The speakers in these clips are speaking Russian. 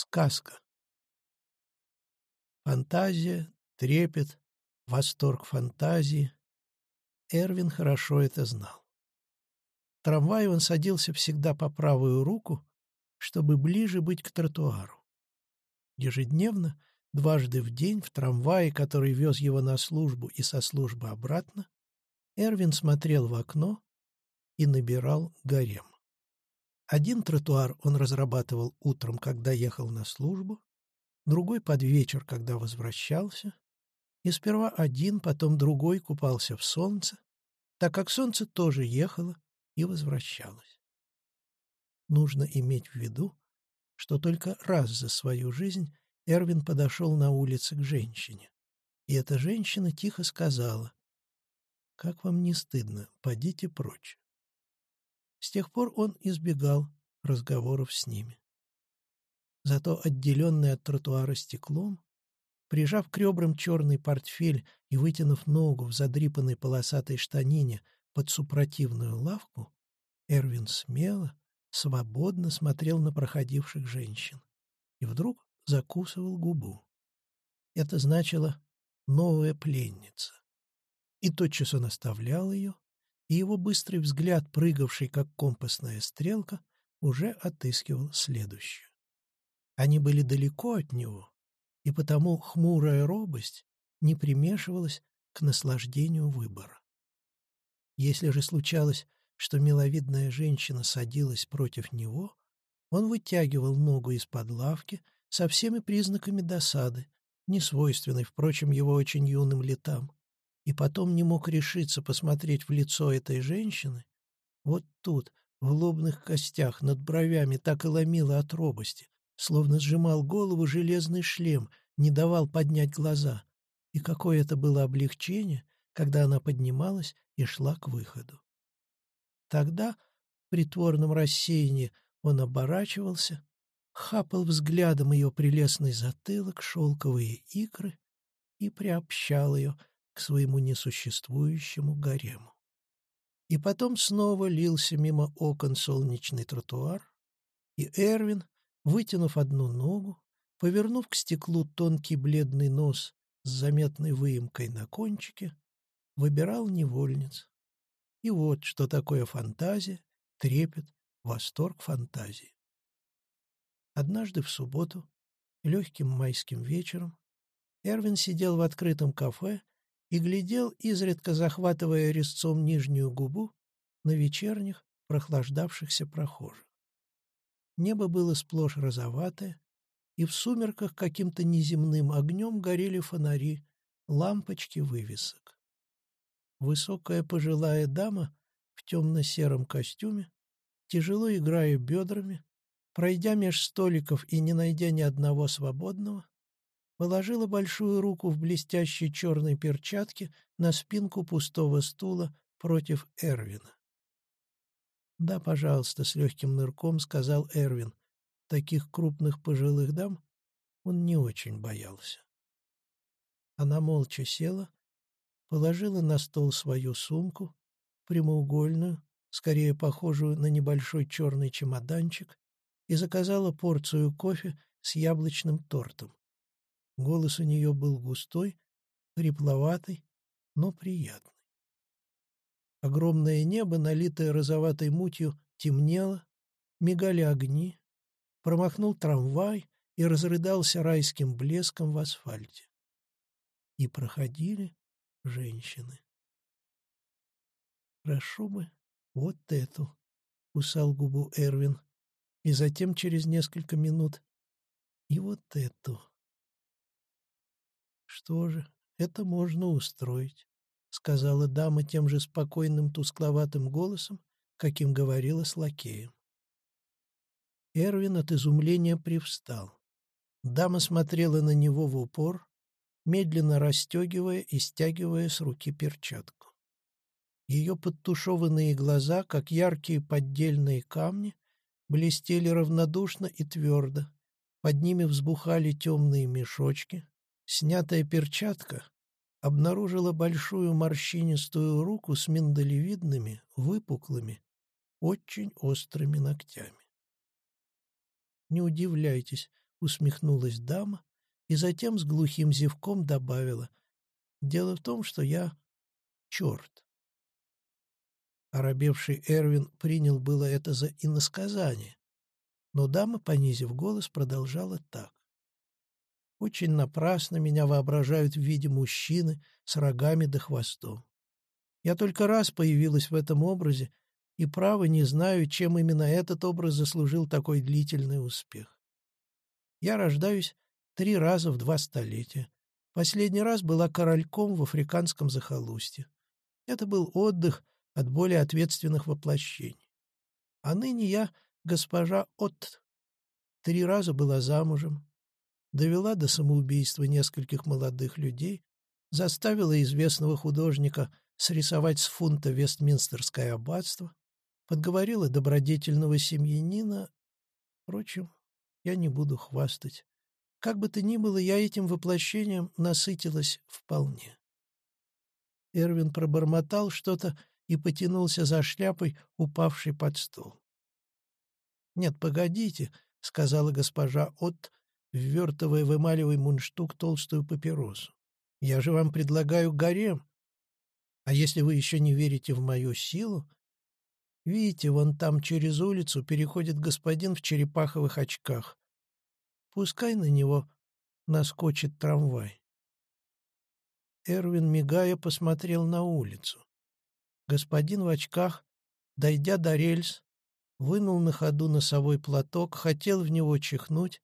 Сказка. Фантазия, трепет, восторг фантазии. Эрвин хорошо это знал. В трамвае он садился всегда по правую руку, чтобы ближе быть к тротуару. Ежедневно, дважды в день, в трамвае, который вез его на службу и со службы обратно, Эрвин смотрел в окно и набирал гарем. Один тротуар он разрабатывал утром, когда ехал на службу, другой под вечер, когда возвращался, и сперва один, потом другой купался в солнце, так как солнце тоже ехало и возвращалось. Нужно иметь в виду, что только раз за свою жизнь Эрвин подошел на улице к женщине, и эта женщина тихо сказала, «Как вам не стыдно, подите прочь». С тех пор он избегал разговоров с ними. Зато отделенный от тротуара стеклом, прижав к ребрам черный портфель и вытянув ногу в задрипанной полосатой штанине под супротивную лавку, Эрвин смело, свободно смотрел на проходивших женщин и вдруг закусывал губу. Это значило «новая пленница». И тотчас он оставлял ее, и его быстрый взгляд, прыгавший как компасная стрелка, уже отыскивал следующую. Они были далеко от него, и потому хмурая робость не примешивалась к наслаждению выбора. Если же случалось, что миловидная женщина садилась против него, он вытягивал ногу из-под лавки со всеми признаками досады, несвойственной, впрочем, его очень юным летам, и потом не мог решиться посмотреть в лицо этой женщины, вот тут, в лобных костях, над бровями так и ломило от робости, словно сжимал голову железный шлем, не давал поднять глаза. И какое это было облегчение, когда она поднималась и шла к выходу. Тогда, в притворном рассеянии, он оборачивался, хапал взглядом ее прелестный затылок, шелковые икры и приобщал ее к своему несуществующему гарему. И потом снова лился мимо окон солнечный тротуар, и Эрвин, вытянув одну ногу, повернув к стеклу тонкий бледный нос с заметной выемкой на кончике, выбирал невольниц. И вот что такое фантазия, трепет, восторг фантазии. Однажды в субботу, легким майским вечером, Эрвин сидел в открытом кафе и глядел, изредка захватывая резцом нижнюю губу, на вечерних, прохлаждавшихся прохожих. Небо было сплошь розоватое, и в сумерках каким-то неземным огнем горели фонари, лампочки вывесок. Высокая пожилая дама в темно-сером костюме, тяжело играя бедрами, пройдя меж столиков и не найдя ни одного свободного, положила большую руку в блестящей черной перчатке на спинку пустого стула против Эрвина. «Да, пожалуйста», — с легким нырком сказал Эрвин. Таких крупных пожилых дам он не очень боялся. Она молча села, положила на стол свою сумку, прямоугольную, скорее похожую на небольшой черный чемоданчик, и заказала порцию кофе с яблочным тортом. Голос у нее был густой, хрипловатый, но приятный. Огромное небо, налитое розоватой мутью, темнело, мигали огни, промахнул трамвай и разрыдался райским блеском в асфальте. И проходили женщины. «Хорошо бы вот эту», — кусал губу Эрвин, и затем через несколько минут «и вот эту». «Что же, это можно устроить», — сказала дама тем же спокойным тускловатым голосом, каким говорила с лакеем. Эрвин от изумления привстал. Дама смотрела на него в упор, медленно расстегивая и стягивая с руки перчатку. Ее подтушеванные глаза, как яркие поддельные камни, блестели равнодушно и твердо. Под ними взбухали темные мешочки, Снятая перчатка обнаружила большую морщинистую руку с миндалевидными, выпуклыми, очень острыми ногтями. Не удивляйтесь, — усмехнулась дама и затем с глухим зевком добавила. «Дело в том, что я черт». Оробевший Эрвин принял было это за иносказание, но дама, понизив голос, продолжала так. «Очень напрасно меня воображают в виде мужчины с рогами да хвостом. Я только раз появилась в этом образе, и право не знаю, чем именно этот образ заслужил такой длительный успех. Я рождаюсь три раза в два столетия. Последний раз была корольком в африканском захолустье. Это был отдых от более ответственных воплощений. А ныне я госпожа Отт. Три раза была замужем, довела до самоубийства нескольких молодых людей, заставила известного художника срисовать с фунта Вестминстерское аббатство, подговорила добродетельного семьянина. Впрочем, я не буду хвастать. Как бы то ни было, я этим воплощением насытилась вполне. Эрвин пробормотал что-то и потянулся за шляпой, упавшей под стол. «Нет, погодите», — сказала госпожа Отт, ввертывая в эмалевый мундштук толстую папиросу. «Я же вам предлагаю гарем. А если вы еще не верите в мою силу, видите, вон там через улицу переходит господин в черепаховых очках. Пускай на него наскочит трамвай. Эрвин, мигая, посмотрел на улицу. Господин в очках, дойдя до рельс, вынул на ходу носовой платок, хотел в него чихнуть,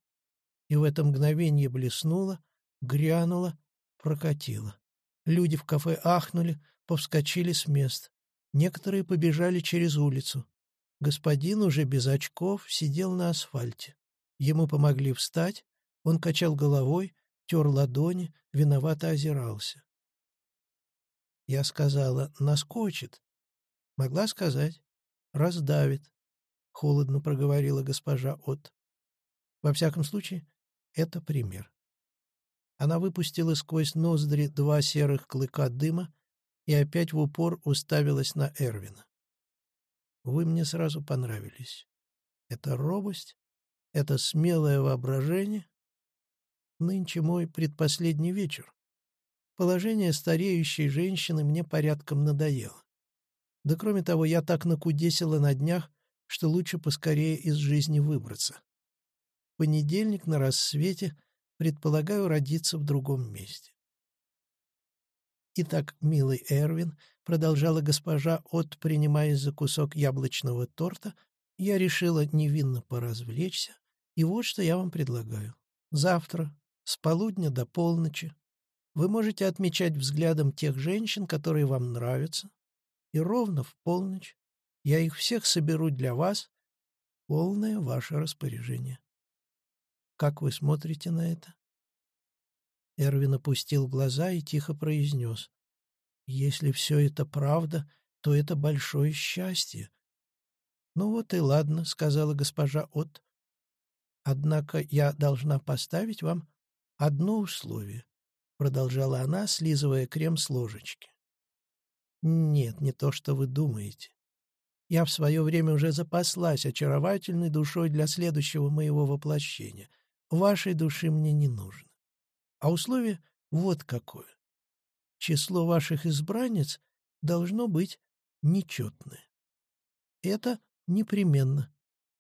и в это мгновение блеснуло, грянуло, прокатило. Люди в кафе ахнули, повскочили с мест. Некоторые побежали через улицу. Господин уже без очков сидел на асфальте. Ему помогли встать, он качал головой, тер ладони, виновато озирался. Я сказала, наскочит. Могла сказать, раздавит, — холодно проговорила госпожа От. Во всяком случае, это пример. Она выпустила сквозь ноздри два серых клыка дыма и опять в упор уставилась на Эрвина. «Вы мне сразу понравились. Это робость, это смелое воображение. Нынче мой предпоследний вечер. Положение стареющей женщины мне порядком надоело. Да кроме того, я так накудесила на днях, что лучше поскорее из жизни выбраться. Понедельник на рассвете предполагаю родиться в другом месте. «Итак, милый Эрвин», — продолжала госпожа От, принимаясь за кусок яблочного торта, «я решила невинно поразвлечься, и вот что я вам предлагаю. Завтра, с полудня до полночи, вы можете отмечать взглядом тех женщин, которые вам нравятся, и ровно в полночь я их всех соберу для вас, полное ваше распоряжение. Как вы смотрите на это?» Эрвин опустил глаза и тихо произнес. «Если все это правда, то это большое счастье». «Ну вот и ладно», — сказала госпожа От. «Однако я должна поставить вам одно условие», — продолжала она, слизывая крем с ложечки. «Нет, не то, что вы думаете. Я в свое время уже запаслась очаровательной душой для следующего моего воплощения. Вашей души мне не нужно. А условие вот какое. Число ваших избранниц должно быть нечетное. Это непременно,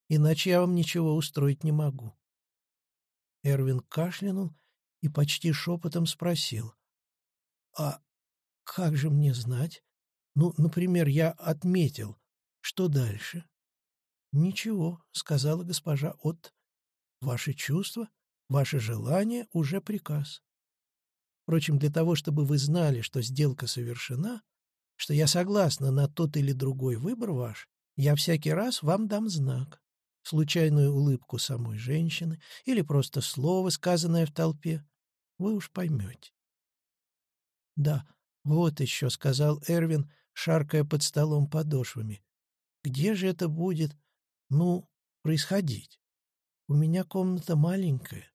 иначе я вам ничего устроить не могу. Эрвин кашлянул и почти шепотом спросил. «А как же мне знать? Ну, например, я отметил. Что дальше?» «Ничего», — сказала госпожа Отт. «Ваши чувства Ваше желание уже приказ. Впрочем, для того, чтобы вы знали, что сделка совершена, что я согласна на тот или другой выбор ваш, я всякий раз вам дам знак. Случайную улыбку самой женщины или просто слово, сказанное в толпе. Вы уж поймете. «Да, вот еще», — сказал Эрвин, шаркая под столом подошвами. «Где же это будет, ну, происходить? У меня комната маленькая.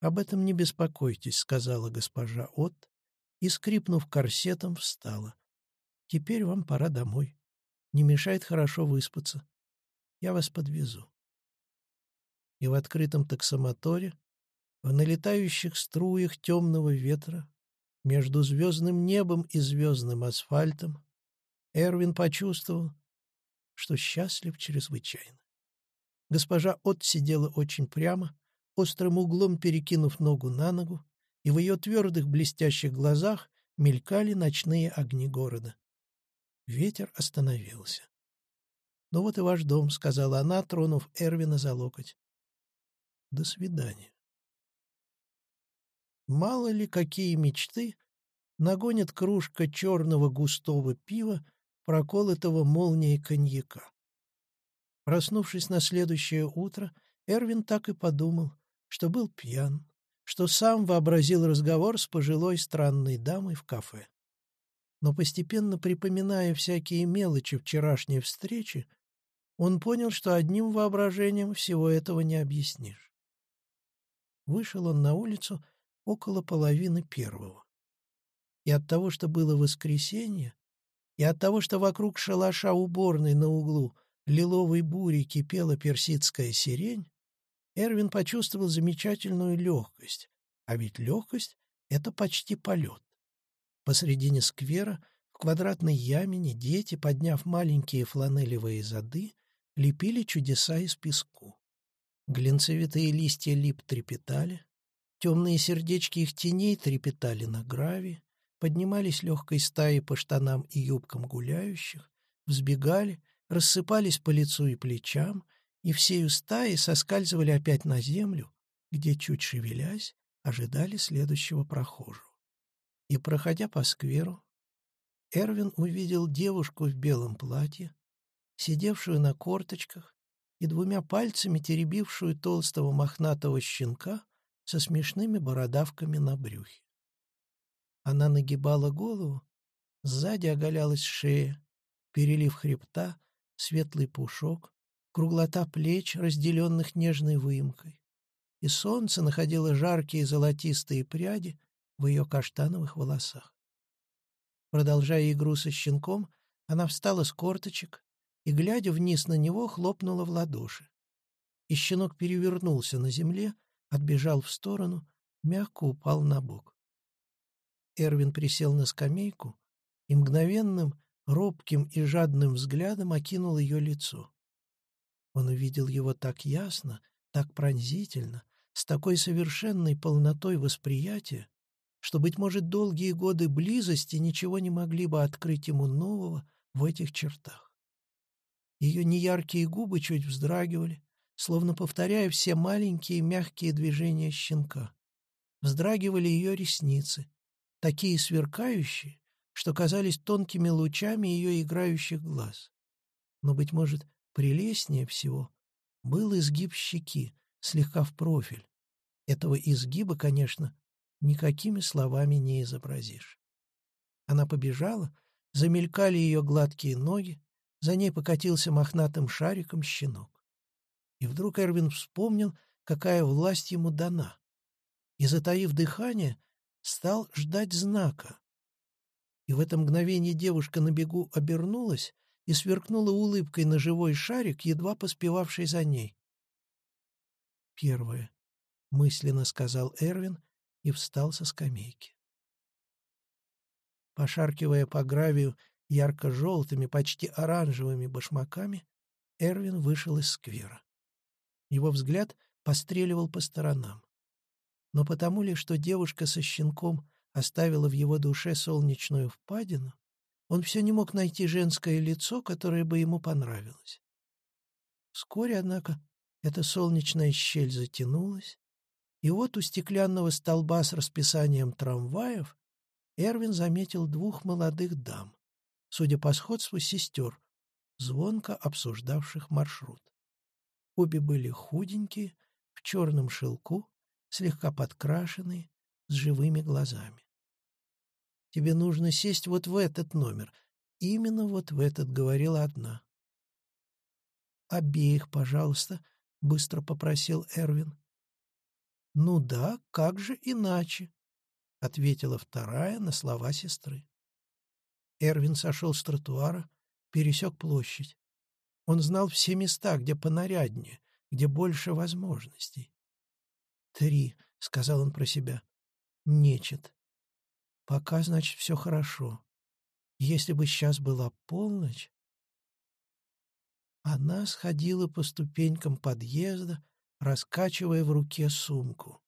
«Об этом не беспокойтесь», — сказала госпожа От и, скрипнув корсетом, встала. «Теперь вам пора домой. Не мешает хорошо выспаться. Я вас подвезу». и в открытом таксомоторе, в налетающих струях темного ветра, между звездным небом и звездным асфальтом, Эрвин почувствовал, что счастлив чрезвычайно. Госпожа От сидела очень прямо, острым углом перекинув ногу на ногу, и в ее твердых блестящих глазах мелькали ночные огни города. Ветер остановился. «Ну вот и ваш дом», — сказала она, тронув Эрвина за локоть. «До свидания». Мало ли какие мечты нагонит кружка черного густого пива, проколотого молнией коньяка. Проснувшись на следующее утро, Эрвин так и подумал, что был пьян, что сам вообразил разговор с пожилой странной дамой в кафе. Но постепенно припоминая всякие мелочи вчерашней встречи, он понял, что одним воображением всего этого не объяснишь. Вышел он на улицу около половины первого. И от того, что было воскресенье, и от того, что вокруг шалаша уборной на углу лиловой бури кипела персидская сирень, Эрвин почувствовал замечательную легкость, а ведь легкость — это почти полет. Посредине сквера, в квадратной ямине, дети, подняв маленькие фланелевые зады, лепили чудеса из песку. Глинцевитые листья лип трепетали, темные сердечки их теней трепетали на гравии, поднимались легкой стаей по штанам и юбкам гуляющих, взбегали, рассыпались по лицу и плечам, и всею стаи соскальзывали опять на землю, где, чуть шевелясь, ожидали следующего прохожего. И, проходя по скверу, Эрвин увидел девушку в белом платье, сидевшую на корточках и двумя пальцами теребившую толстого мохнатого щенка со смешными бородавками на брюхе. Она нагибала голову, сзади оголялась шея, перелив хребта, светлый пушок, круглота плеч, разделенных нежной выемкой. И солнце находило жаркие золотистые пряди в ее каштановых волосах. Продолжая игру со щенком, она встала с корточек и, глядя вниз на него, хлопнула в ладоши. И щенок перевернулся на земле, отбежал в сторону, мягко упал на бок. Эрвин присел на скамейку и мгновенным, робким и жадным взглядом окинул ее лицо. Он увидел его так ясно, так пронзительно, с такой совершенной полнотой восприятия, что, быть может, долгие годы близости ничего не могли бы открыть ему нового в этих чертах. Ее неяркие губы чуть вздрагивали, словно повторяя все маленькие мягкие движения щенка. Вздрагивали ее ресницы, такие сверкающие, что казались тонкими лучами ее играющих глаз. Но, быть может, прелестнее всего был изгиб щеки, слегка в профиль. Этого изгиба, конечно, никакими словами не изобразишь. Она побежала, замелькали ее гладкие ноги, за ней покатился мохнатым шариком щенок. И вдруг Эрвин вспомнил, какая власть ему дана. И, затаив дыхание, стал ждать знака. И в это мгновение девушка на бегу обернулась и сверкнула улыбкой на живой шарик, едва поспевавший за ней. «Первое», — мысленно сказал Эрвин и встал со скамейки. Пошаркивая по гравию ярко-желтыми, почти оранжевыми башмаками, Эрвин вышел из сквера. Его взгляд постреливал по сторонам. Но потому ли, что девушка со щенком оставила в его душе солнечную впадину, он все не мог найти женское лицо, которое бы ему понравилось. Вскоре, однако, эта солнечная щель затянулась, и вот у стеклянного столба с расписанием трамваев Эрвин заметил двух молодых дам судя по сходству, сестер, звонко обсуждавших маршрут. Обе были худенькие, в черном шелку, слегка подкрашенные, с живыми глазами. «Тебе нужно сесть вот в этот номер. Именно вот в этот», — говорила одна. «Обеих, пожалуйста», — быстро попросил Эрвин. «Ну да, как же иначе?» — ответила вторая на слова сестры. Эрвин сошел с тротуара, пересек площадь. Он знал все места, где понаряднее, где больше возможностей. «Три», — сказал он про себя. «Нечет. Пока, значит, все хорошо. Если бы сейчас была полночь...» Она сходила по ступенькам подъезда, раскачивая в руке сумку.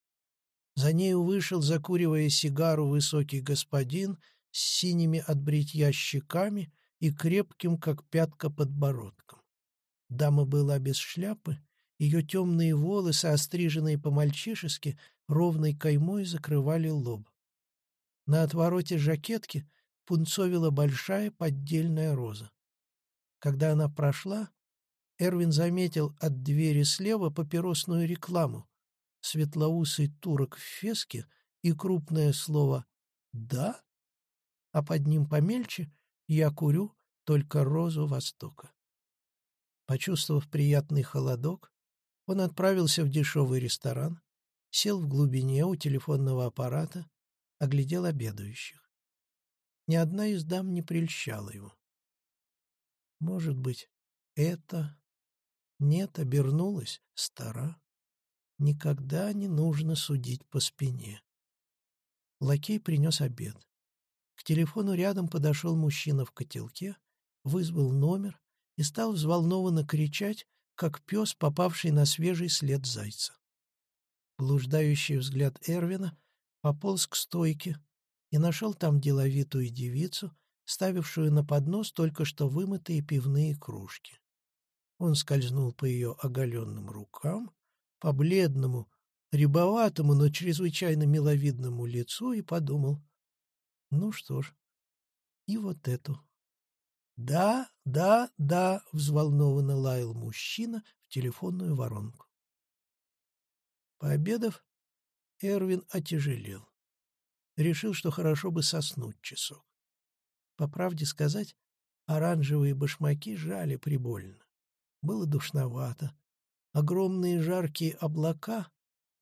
За нею вышел, закуривая сигару, высокий господин с синими от бритья щеками и крепким, как пятка, подбородком. Дама была без шляпы, ее темные волосы, остриженные по-мальчишески, ровной каймой закрывали лоб. На отвороте жакетки пунцовила большая поддельная роза. Когда она прошла, Эрвин заметил от двери слева папиросную рекламу, светлоусый турок в феске и крупное слово «да», а под ним помельче «я курю только розу Востока». Почувствовав приятный холодок, он отправился в дешевый ресторан, сел в глубине у телефонного аппарата, оглядел обедающих. Ни одна из дам не прельщала его. Может быть, это... Нет, обернулась, стара. Никогда не нужно судить по спине. Лакей принес обед. К телефону рядом подошел мужчина в котелке, вызвал номер и стал взволнованно кричать, как пес, попавший на свежий след зайца. Блуждающий взгляд Эрвина пополз к стойке и нашел там деловитую девицу, ставившую на поднос только что вымытые пивные кружки. Он скользнул по ее оголенным рукам, по бледному, рябоватому, но чрезвычайно миловидному лицу и подумал, ну что ж, и вот эту. «Да, да, да», — взволнованно лаял мужчина в телефонную воронку. Пообедав, Эрвин отяжелел. Решил, что хорошо бы соснуть часок. По правде сказать, оранжевые башмаки жали прибольно. Было душновато. Огромные жаркие облака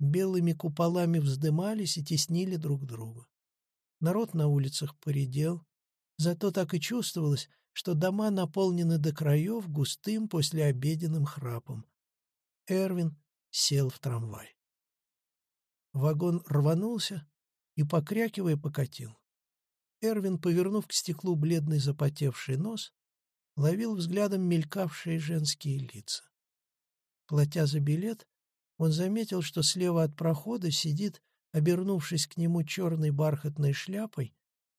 белыми куполами вздымались и теснили друг друга. Народ на улицах поредел, зато так и чувствовалось, что дома наполнены до краев густым послеобеденным храпом. Эрвин сел в трамвай. Вагон рванулся и, покрякивая, покатил. Эрвин, повернув к стеклу бледный запотевший нос, ловил взглядом мелькавшие женские лица. Платя за билет, он заметил, что слева от прохода сидит, обернувшись к нему черной бархатной шляпой,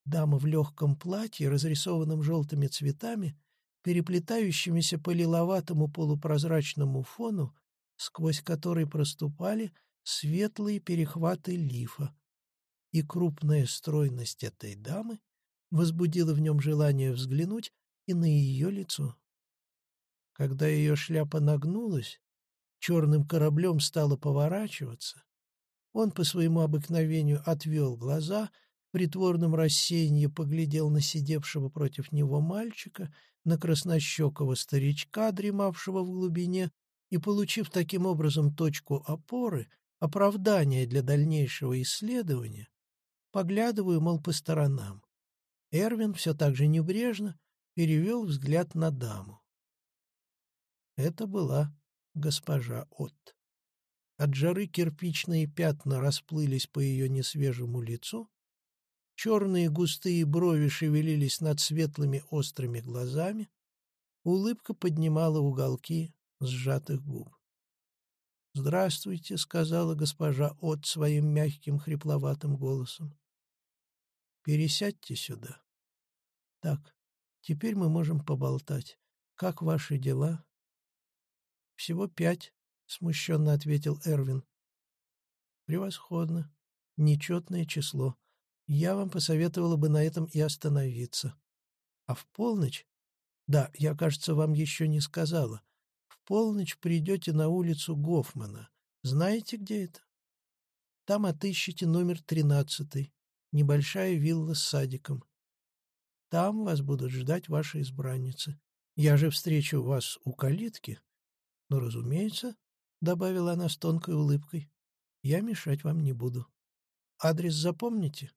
дама в легком платье, разрисованном желтыми цветами, переплетающимися по лиловатому полупрозрачному фону, сквозь который проступали светлые перехваты лифа. И крупная стройность этой дамы возбудила в нем желание взглянуть и на ее лицо. Когда ее шляпа нагнулась, черным кораблем стала поворачиваться, он по своему обыкновению отвел глаза, в притворном рассеянии поглядел на сидевшего против него мальчика, на краснощекого старичка, дремавшего в глубине, и, получив таким образом точку опоры, оправдание для дальнейшего исследования, поглядываю, мол, по сторонам. Эрвин все так же небрежно перевел взгляд на даму. Это была госпожа Отт. От жары кирпичные пятна расплылись по ее несвежему лицу, черные густые брови шевелились над светлыми острыми глазами, улыбка поднимала уголки сжатых губ. «Здравствуйте», — сказала госпожа От своим мягким хрипловатым голосом. «Пересядьте сюда. Так, Теперь мы можем поболтать. Как ваши дела?» «Всего пять», — смущенно ответил Эрвин. «Превосходно. Нечетное число. Я вам посоветовала бы на этом и остановиться. А в полночь... Да, я, кажется, вам еще не сказала. Полночь придете на улицу Гофмана. Знаете, где это? Там отыщите номер тринадцатый. Небольшая вилла с садиком. Там вас будут ждать ваши избранницы. Я же встречу вас у калитки. Но, разумеется, — добавила она с тонкой улыбкой, — я мешать вам не буду. Адрес запомните?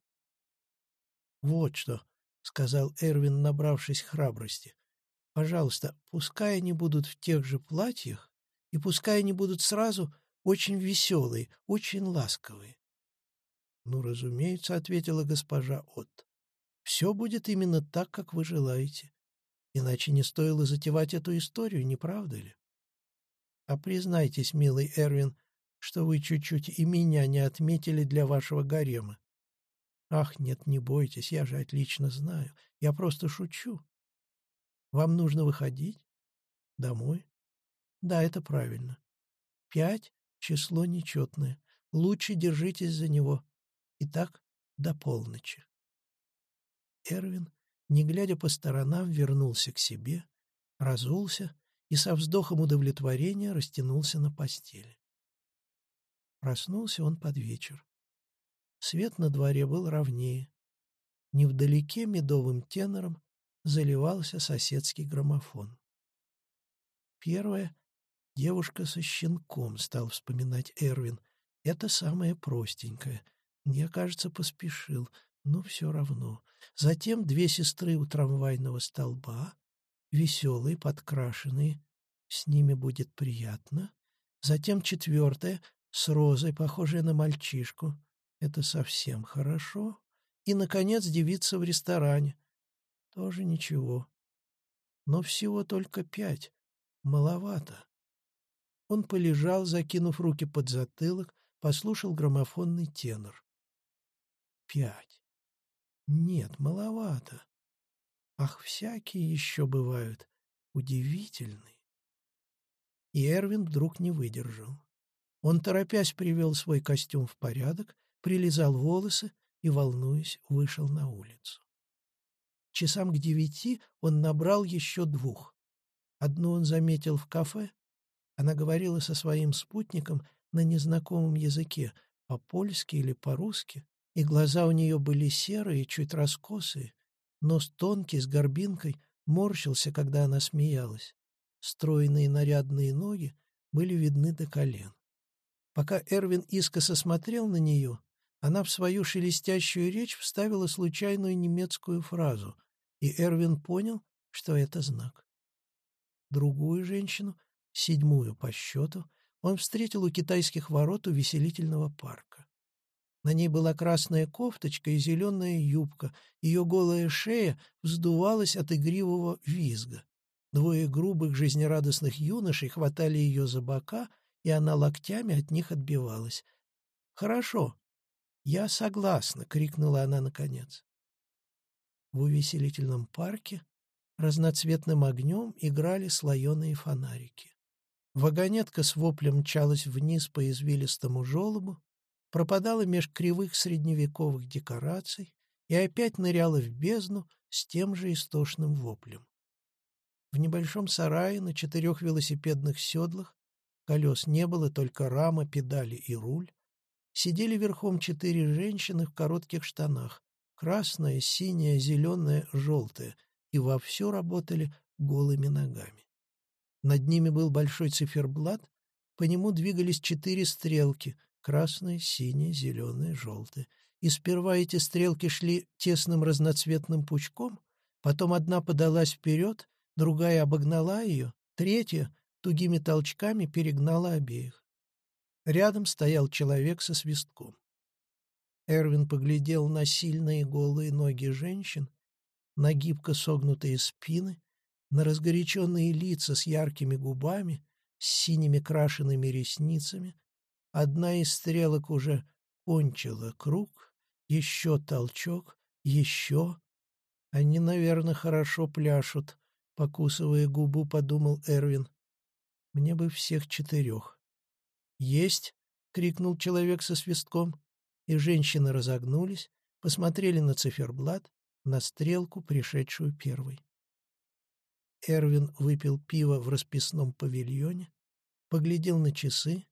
— Вот что, — сказал Эрвин, набравшись храбрости. — Пожалуйста, пускай они будут в тех же платьях, И пускай они будут сразу очень веселые, очень ласковые. — Ну, разумеется, — ответила госпожа Отт. — Все будет именно так, как вы желаете. Иначе не стоило затевать эту историю, не правда ли? А признайтесь, милый Эрвин, что вы чуть-чуть и меня не отметили для вашего гарема. Ах, нет, не бойтесь, я же отлично знаю. Я просто шучу. Вам нужно выходить? Домой? Да, это правильно. Пять — число нечетное. Лучше держитесь за него. И так до полночи. Эрвин, не глядя по сторонам, вернулся к себе, разулся и со вздохом удовлетворения растянулся на постели. Проснулся он под вечер. Свет на дворе был ровнее. Невдалеке медовым тенором заливался соседский граммофон. Первое — девушка со щенком, стал вспоминать Эрвин. Это самое простенькое. Я, кажется, поспешил, но все равно. Затем две сестры у трамвайного столба, веселые, подкрашенные. С ними будет приятно. Затем четвертое, с розой, похожая на мальчишку. Это совсем хорошо. И, наконец, девица в ресторане. Тоже ничего. Но всего только пять. Маловато. Он полежал, закинув руки под затылок, послушал граммофонный тенор. Пять. Нет, маловато. Ах, всякие еще бывают. Удивительные. И Эрвин вдруг не выдержал. Он, торопясь, привел свой костюм в порядок, прилизал волосы и, волнуясь, вышел на улицу. Часам к девяти он набрал еще двух. Одну он заметил в кафе. Она говорила со своим спутником на незнакомом языке, по-польски или по-русски, и глаза у нее были серые, чуть раскосые, нос тонкий, с горбинкой, морщился, когда она смеялась. Стройные нарядные ноги были видны до колен. Пока Эрвин искоса смотрел на нее, она в свою шелестящую речь вставила случайную немецкую фразу, и Эрвин понял, что это знак. Другую женщину, седьмую по счету, он встретил у китайских ворот увеселительного парка. На ней была красная кофточка и зеленая юбка, ее голая шея вздувалась от игривого визга. Двое грубых жизнерадостных юношей хватали ее за бока — и она локтями от них отбивалась. «Хорошо, я согласна!» — крикнула она наконец. В увеселительном парке разноцветным огнем играли слоеные фонарики. Вагонетка с воплем мчалась вниз по извилистому желобу, пропадала меж кривых средневековых декораций и опять ныряла в бездну с тем же истошным воплем. В небольшом сарае на четырех велосипедных седлах Колес не было, только рама, педали и руль. Сидели верхом четыре женщины в коротких штанах. Красная, синяя, зеленая, желтая. И вовсю работали голыми ногами. Над ними был большой циферблат, по нему двигались четыре стрелки — красная, синяя, зеленая, желтая. И сперва эти стрелки шли тесным разноцветным пучком, потом одна подалась вперед, другая обогнала ее, третья тугими толчками перегнала обеих. Рядом стоял человек со свистком. Эрвин поглядел на сильные голые ноги женщин, на гибко согнутые спины, на разгоряченные лица с яркими губами, с синими крашенными ресницами. Одна из стрелок уже кончила круг, еще толчок, еще. Они, наверное, хорошо пляшут, покусывая губу, подумал Эрвин. Мне бы всех четырех. «Есть!» — крикнул человек со свистком, и женщины разогнулись, посмотрели на циферблат, на стрелку, пришедшую первой. Эрвин выпил пиво в расписном павильоне, поглядел на часы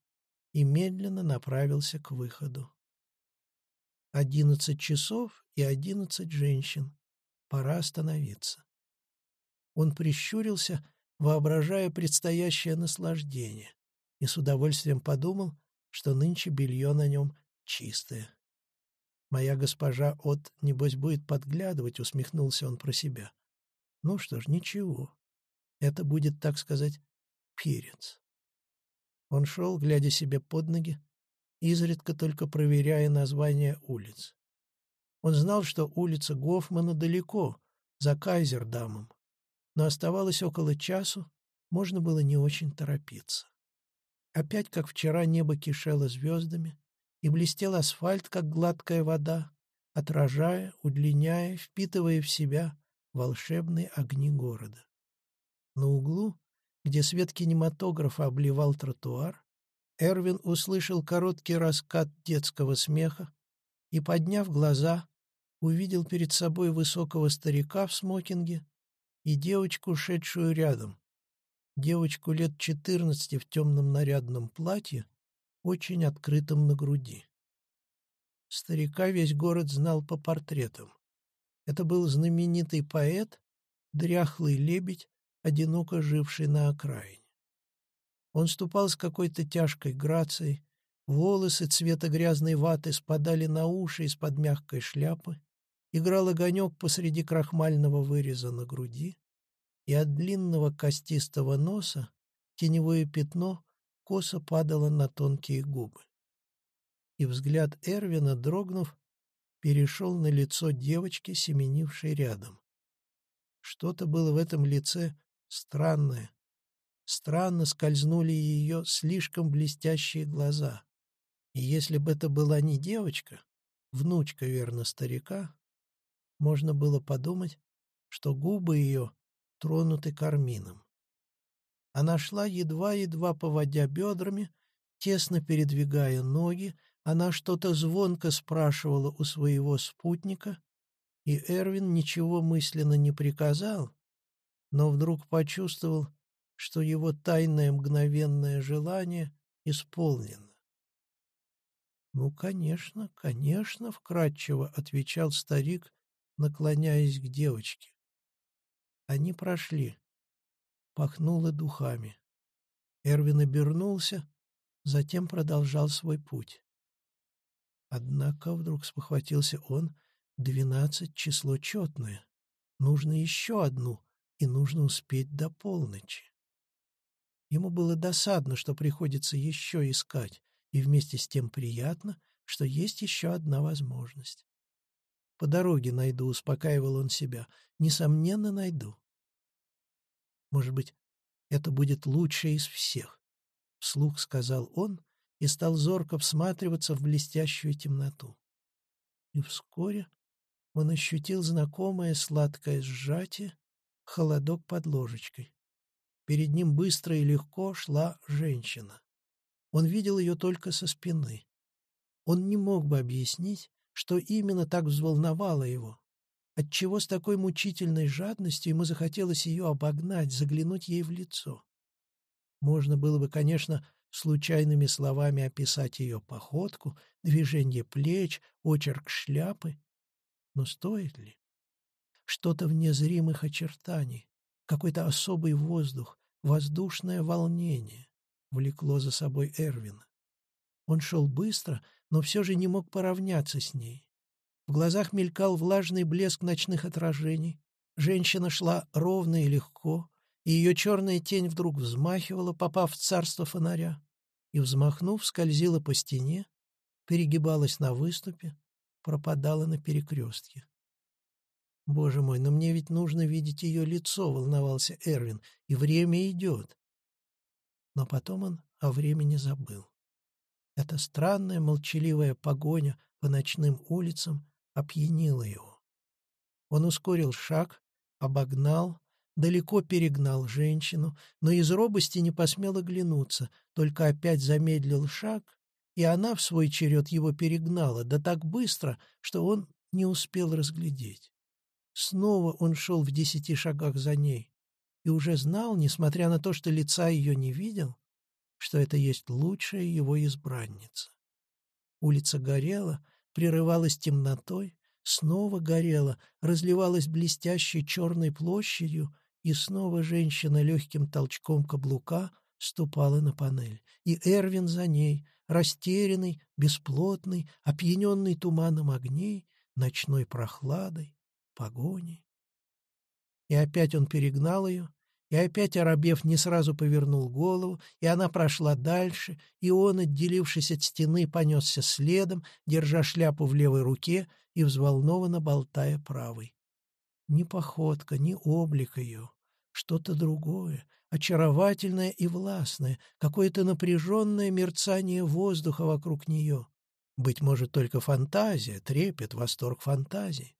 и медленно направился к выходу. Одиннадцать часов и одиннадцать женщин. Пора остановиться. Он прищурился, воображая предстоящее наслаждение, и с удовольствием подумал, что нынче белье на нем чистое. «Моя госпожа от, небось, будет подглядывать», — усмехнулся он про себя. «Ну что ж, ничего. Это будет, так сказать, перец». Он шел, глядя себе под ноги, изредка только проверяя названия улиц. Он знал, что улица Гофмана далеко, за Кайзердамом, но оставалось около часу, можно было не очень торопиться. Опять, как вчера, небо кишело звездами, и блестел асфальт, как гладкая вода, отражая, удлиняя, впитывая в себя волшебные огни города. На углу, где свет кинематографа обливал тротуар, Эрвин услышал короткий раскат детского смеха и, подняв глаза, увидел перед собой высокого старика в смокинге и девочку, шедшую рядом. Девочку лет четырнадцати в темном нарядном платье, очень открытом на груди. Старика весь город знал по портретам. Это был знаменитый поэт, дряхлый лебедь, одиноко живший на окраине. Он ступал с какой-то тяжкой грацией, волосы цвета грязной ваты спадали на уши из-под мягкой шляпы, играл огонек посреди крахмального выреза на груди, и от длинного костистого носа теневое пятно косо падало на тонкие губы. И взгляд Эрвина, дрогнув, перешел на лицо девочки, семенившей рядом. Что-то было в этом лице странное. Странно скользнули ее слишком блестящие глаза. И если бы это была не девочка, внучка, верно, старика, можно было подумать, что губы ее тронуты кармином. Она шла, едва-едва поводя бедрами, тесно передвигая ноги, она что-то звонко спрашивала у своего спутника, и Эрвин ничего мысленно не приказал, но вдруг почувствовал, что его тайное мгновенное желание исполнено. «Ну, конечно, конечно», — вкратчиво отвечал старик, наклоняясь к девочке. Они прошли. Пахнуло духами. Эрвин обернулся, затем продолжал свой путь. Однако вдруг спохватился он, двенадцать число четное. Нужно еще одну, и нужно успеть до полночи. Ему было досадно, что приходится еще искать, и вместе с тем приятно, что есть еще одна возможность. По дороге найду, успокаивал он себя. Несомненно, найду. Может быть, это будет лучшее из всех, вслух сказал он и стал зорко всматриваться в блестящую темноту. И вскоре он ощутил знакомое сладкое сжатие, холодок под ложечкой. Перед ним быстро и легко шла женщина. Он видел ее только со спины. Он не мог бы объяснить, что именно так взволновало его. Отчего с такой мучительной жадностью ему захотелось ее обогнать, заглянуть ей в лицо. Можно было бы, конечно, случайными словами описать ее походку, движение плеч, очерк шляпы. Но стоит ли? Что-то вне зримых очертаний, какой-то особый воздух, воздушное волнение влекло за собой Эрвина. Он шел быстро, но все же не мог поравняться с ней. В глазах мелькал влажный блеск ночных отражений. Женщина шла ровно и легко, и ее черная тень вдруг взмахивала, попав в царство фонаря, и, взмахнув, скользила по стене, перегибалась на выступе, пропадала на перекрестке. «Боже мой, но мне ведь нужно видеть ее лицо», — волновался Эрвин, — «и время идет». Но потом он о времени забыл. Эта странная молчаливая погоня по ночным улицам опьянила его. Он ускорил шаг, обогнал, далеко перегнал женщину, но из робости не посмел оглянуться, только опять замедлил шаг, и она в свой черед его перегнала, да так быстро, что он не успел разглядеть. Снова он шел в десяти шагах за ней и уже знал, несмотря на то, что лица ее не видел, что это есть лучшая его избранница. Улица горела, прерывалась темнотой, снова горела, разливалась блестящей черной площадью, и снова женщина легким толчком каблука ступала на панель. И Эрвин за ней, растерянный, бесплотный, опьяненный туманом огней, ночной прохладой, погоней. И опять он перегнал ее, и опять Арабев не сразу повернул голову, и она прошла дальше, и он, отделившись от стены, понесся следом, держа шляпу в левой руке и взволнованно болтая правой. Ни походка, ни облик ее, что-то другое, очаровательное и властное, какое-то напряженное мерцание воздуха вокруг нее. Быть может, только фантазия, трепет, восторг фантазии.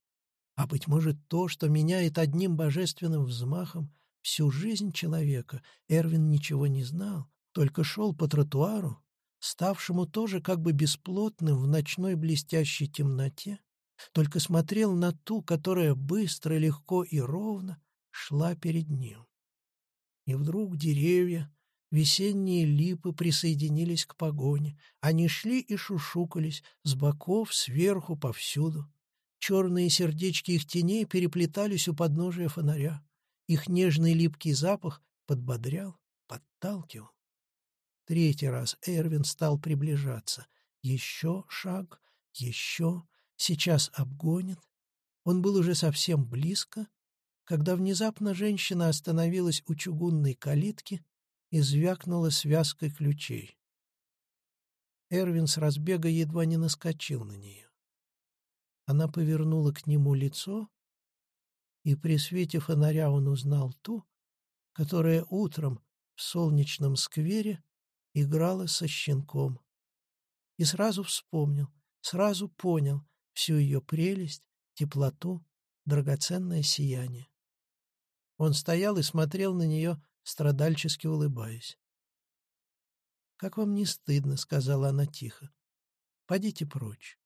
А быть может, то, что меняет одним божественным взмахом всю жизнь человека, Эрвин ничего не знал, только шел по тротуару, ставшему тоже как бы бесплотным в ночной блестящей темноте, только смотрел на ту, которая быстро, легко и ровно шла перед ним. И вдруг деревья, весенние липы присоединились к погоне. Они шли и шушукались с боков, сверху, повсюду. Черные сердечки их теней переплетались у подножия фонаря. Их нежный липкий запах подбодрял, подталкивал. Третий раз Эрвин стал приближаться. Еще шаг, еще, сейчас обгонит. Он был уже совсем близко, когда внезапно женщина остановилась у чугунной калитки и звякнула связкой ключей. Эрвин с разбега едва не наскочил на нее. Она повернула к нему лицо, и при свете фонаря он узнал ту, которая утром в солнечном сквере играла со щенком. И сразу вспомнил, сразу понял всю ее прелесть, теплоту, драгоценное сияние. Он стоял и смотрел на нее, страдальчески улыбаясь. «Как вам не стыдно?» — сказала она тихо. «Подите прочь».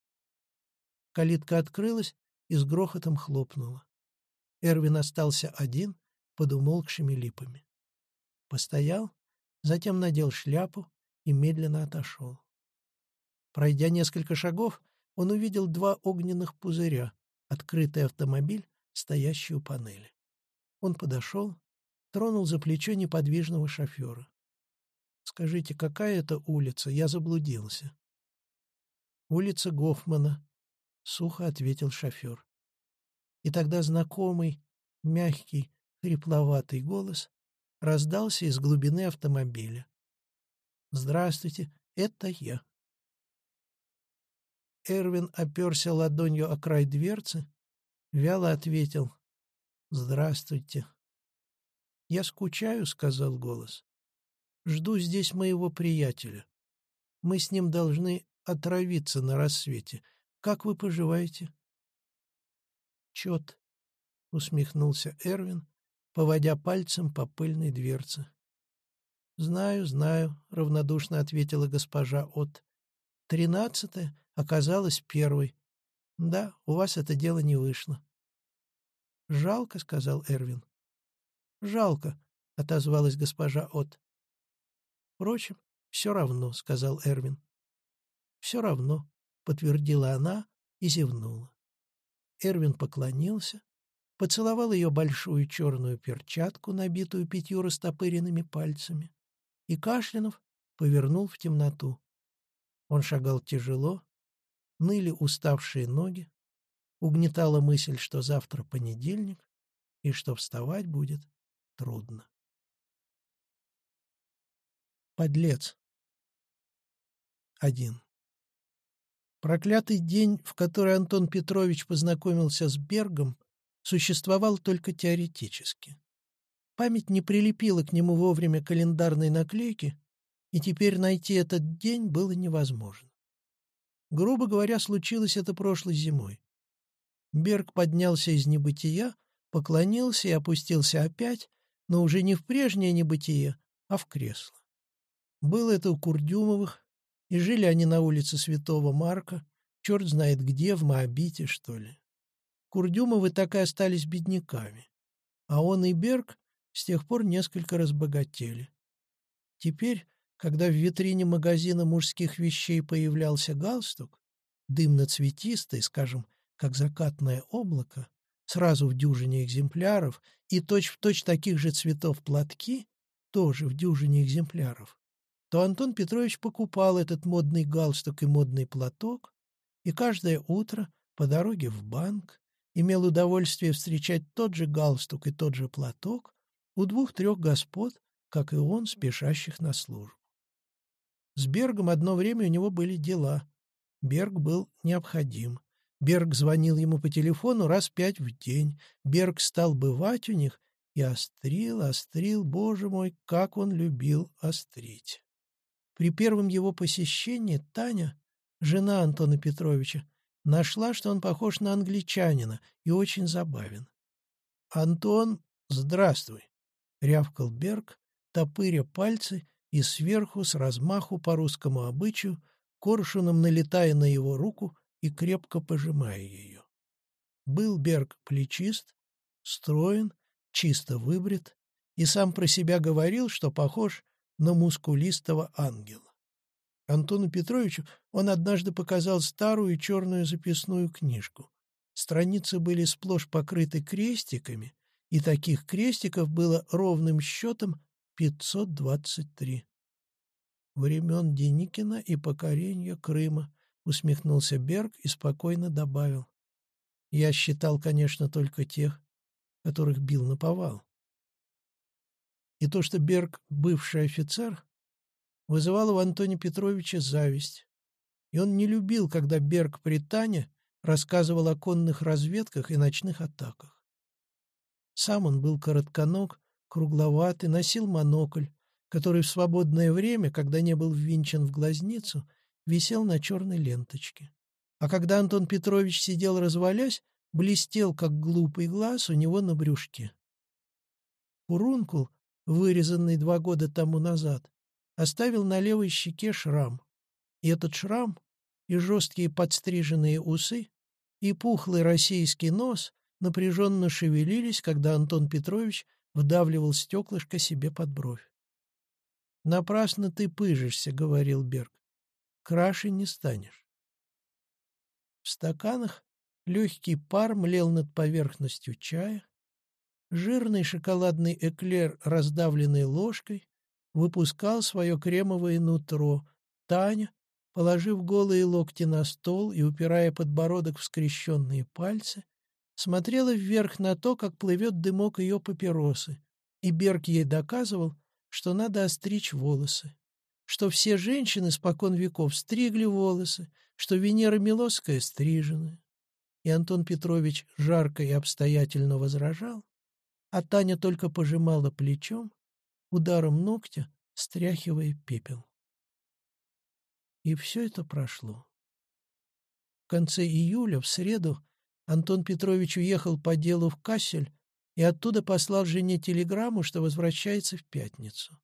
Калитка открылась и с грохотом хлопнула. Эрвин остался один под умолкшими липами. Постоял, затем надел шляпу и медленно отошел. Пройдя несколько шагов, он увидел два огненных пузыря, открытый автомобиль, стоящий у панели. Он подошел, тронул за плечо неподвижного шофера. «Скажите, какая это улица? Я заблудился». «Улица Гофмана», — сухо ответил шофер. И тогда знакомый, мягкий, хрипловатый голос раздался из глубины автомобиля. «Здравствуйте, это я». Эрвин оперся ладонью о край дверцы, вяло ответил «Здравствуйте». «Я скучаю», — сказал голос. «Жду здесь моего приятеля. Мы с ним должны отравиться на рассвете. Как вы поживаете?» «Чет», — усмехнулся Эрвин, поводя пальцем по пыльной дверце. «Знаю, знаю», — равнодушно ответила госпожа От. «Тринадцатая оказалась первой. Да, у вас это дело не вышло. «Жалко», — сказал Эрвин. «Жалко», — отозвалась госпожа От. «Впрочем, все равно», — сказал Эрвин. «Все равно», — подтвердила она и зевнула. Эрвин поклонился, поцеловал ее большую черную перчатку, набитую пятью растопыренными пальцами, и, кашлянув, повернул в темноту. Он шагал тяжело, ныли уставшие ноги, Угнетала мысль, что завтра понедельник и что вставать будет трудно. Подлец. Один. Проклятый день, в который Антон Петрович познакомился с Бергом, существовал только теоретически. Память не прилепила к нему вовремя календарной наклейки, и теперь найти этот день было невозможно. Грубо говоря, случилось это прошлой зимой. Берг поднялся из небытия, поклонился и опустился опять, но уже не в прежнее небытие, а в кресло. Было это у Курдюмовых, и жили они на улице Святого Марка, черт знает где, в Моабите, что ли. Курдюмовы так и остались бедняками, а он и Берг с тех пор несколько разбогатели. Теперь, когда в витрине магазина мужских вещей появлялся галстук, дымно-цветистый, скажем, как закатное облако, сразу в дюжине экземпляров, и точь-в-точь точь таких же цветов платки, тоже в дюжине экземпляров, то Антон Петрович покупал этот модный галстук и модный платок, и каждое утро по дороге в банк имел удовольствие встречать тот же галстук и тот же платок у двух-трех господ, как и он, спешащих на службу. С Бергом одно время у него были дела. Берг был необходим. Берг звонил ему по телефону раз пять в день. Берг стал бывать у них и острил, острил, боже мой, как он любил острить. При первом его посещении Таня, жена Антона Петровича, нашла, что он похож на англичанина и очень забавен. «Антон, здравствуй!» — рявкал Берг, топыря пальцы и сверху с размаху по русскому обычаю, коршуном налетая на его руку и крепко пожимая ее. Был Берг плечист, строен, чисто выбрит, и сам про себя говорил, что похож на мускулистого ангела. Антону Петровичу он однажды показал старую черную записную книжку. Страницы были сплошь покрыты крестиками, и таких крестиков было ровным счетом 523. «Времен Деникина и покорения Крыма», — усмехнулся Берг и спокойно добавил. «Я считал, конечно, только тех, которых бил на повал. И то, что Берг — бывший офицер, вызывало в Антоне Петровиче зависть. И он не любил, когда Берг при Тане рассказывал о конных разведках и ночных атаках. Сам он был коротконог, кругловатый, носил монокль, который в свободное время, когда не был ввинчен в глазницу, висел на черной ленточке. А когда Антон Петрович сидел развалясь, блестел, как глупый глаз, у него на брюшке. Урункул, вырезанный два года тому назад, оставил на левой щеке шрам. И этот шрам, и жесткие подстриженные усы, и пухлый российский нос напряженно шевелились, когда Антон Петрович вдавливал стеклышко себе под бровь. «Напрасно ты пыжишься», — говорил Берг. «Краше не станешь». В стаканах легкий пар млел над поверхностью чая, жирный шоколадный эклер, раздавленный ложкой, выпускал свое кремовое нутро. Таня, положив голые локти на стол и упирая подбородок в скрещенные пальцы, смотрела вверх на то, как плывет дымок ее папиросы, и Берг ей доказывал, что надо остричь волосы, что все женщины спокон веков стригли волосы, что Венера Милосская стрижена. И Антон Петрович жарко и обстоятельно возражал, а Таня только пожимала плечом ударом ногтя стряхивая пепел. И все это прошло. В конце июля, в среду, Антон Петрович уехал по делу в Кассель и оттуда послал жене телеграмму, что возвращается в пятницу.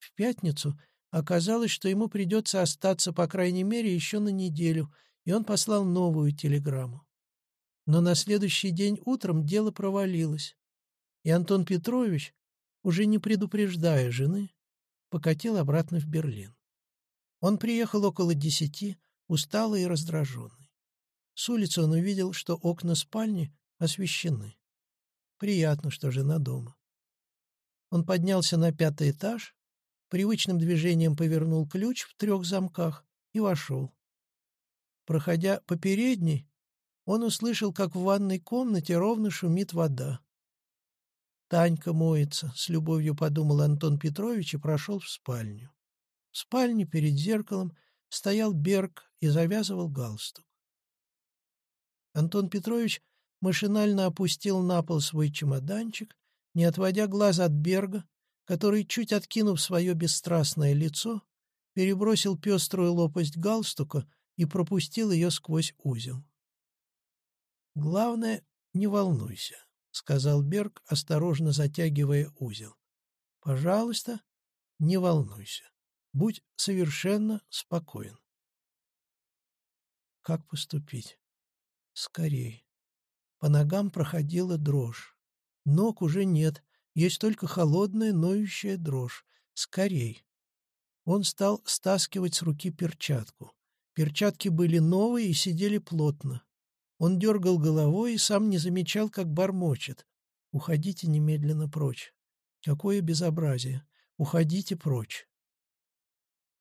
В пятницу оказалось, что ему придется остаться, по крайней мере, еще на неделю, и он послал новую телеграмму. Но на следующий день утром дело провалилось, и Антон Петрович уже не предупреждая жены, покатил обратно в Берлин. Он приехал около десяти, усталый и раздраженный. С улицы он увидел, что окна спальни освещены. Приятно, что жена дома. Он поднялся на пятый этаж, привычным движением повернул ключ в трех замках и вошел. Проходя по передней, он услышал, как в ванной комнате ровно шумит вода. Танька моется, — с любовью подумал Антон Петрович и прошел в спальню. В спальне перед зеркалом стоял Берг и завязывал галстук. Антон Петрович машинально опустил на пол свой чемоданчик, не отводя глаз от Берга, который, чуть откинув свое бесстрастное лицо, перебросил пеструю лопасть галстука и пропустил ее сквозь узел. «Главное, не волнуйся», — сказал Берг, осторожно затягивая узел. «Пожалуйста, не волнуйся. Будь совершенно спокоен». Как поступить? Скорей. По ногам проходила дрожь. Ног уже нет, есть только холодная, ноющая дрожь. Скорей. Он стал стаскивать с руки перчатку. Перчатки были новые и сидели плотно. Он дергал головой и сам не замечал, как бормочет. «Уходите немедленно прочь. Какое безобразие! Уходите прочь!»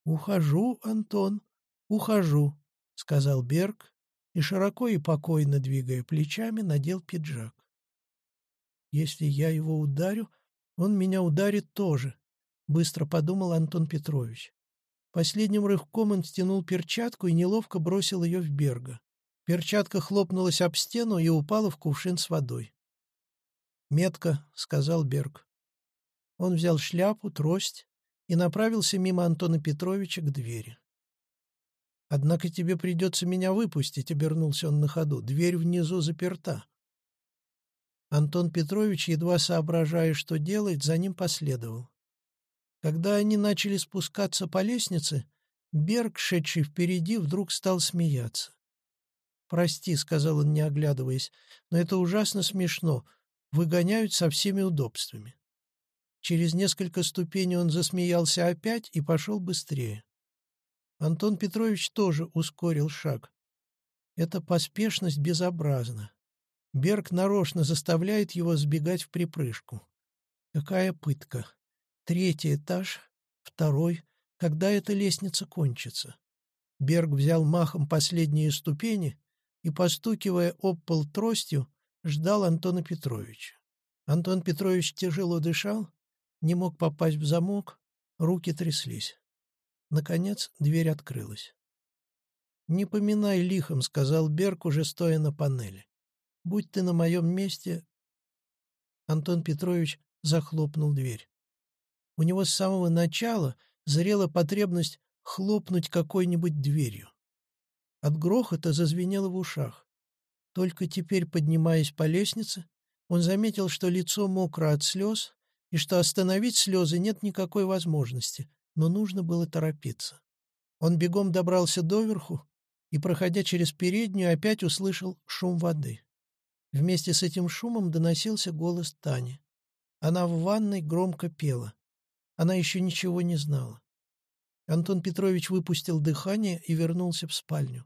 «Ухожу, Антон, ухожу», — сказал Берг и, широко и покойно двигая плечами, надел пиджак. «Если я его ударю, Он меня ударит тоже, — быстро подумал Антон Петрович. Последним рывком он стянул перчатку и неловко бросил ее в Берга. Перчатка хлопнулась об стену и упала в кувшин с водой. «Метко», — сказал Берг. Он взял шляпу, трость и направился мимо Антона Петровича к двери. «Однако тебе придется меня выпустить», — обернулся он на ходу. «Дверь внизу заперта». Антон Петрович, едва соображая, что делать, за ним последовал. Когда они начали спускаться по лестнице, Берг, шедший впереди, вдруг стал смеяться. «Прости», — сказал он, не оглядываясь, — «но это ужасно смешно. Выгоняют со всеми удобствами». Через несколько ступеней он засмеялся опять и пошел быстрее. Антон Петрович тоже ускорил шаг. Эта поспешность безобразна. Берг нарочно заставляет его сбегать в припрыжку. Какая пытка! Третий этаж, второй. Когда эта лестница кончится? Берг взял махом последние ступени и, постукивая об пол тростью, ждал Антона Петровича. Антон Петрович тяжело дышал, не мог попасть в замок, руки тряслись. Наконец дверь открылась. «Не поминай лихом», — сказал Берг, уже стоя на панели. «Будь ты на моем месте...» Антон Петрович захлопнул дверь. У него с самого начала зрела потребность хлопнуть какой-нибудь дверью. От грохота зазвенело в ушах. Только теперь, поднимаясь по лестнице, он заметил, что лицо мокро от слез, и что остановить слезы нет никакой возможности, но нужно было торопиться. Он бегом добрался доверху и, проходя через переднюю, опять услышал шум воды. Вместе с этим шумом доносился голос Тани. Она в ванной громко пела. Она еще ничего не знала. Антон Петрович выпустил дыхание и вернулся в спальню.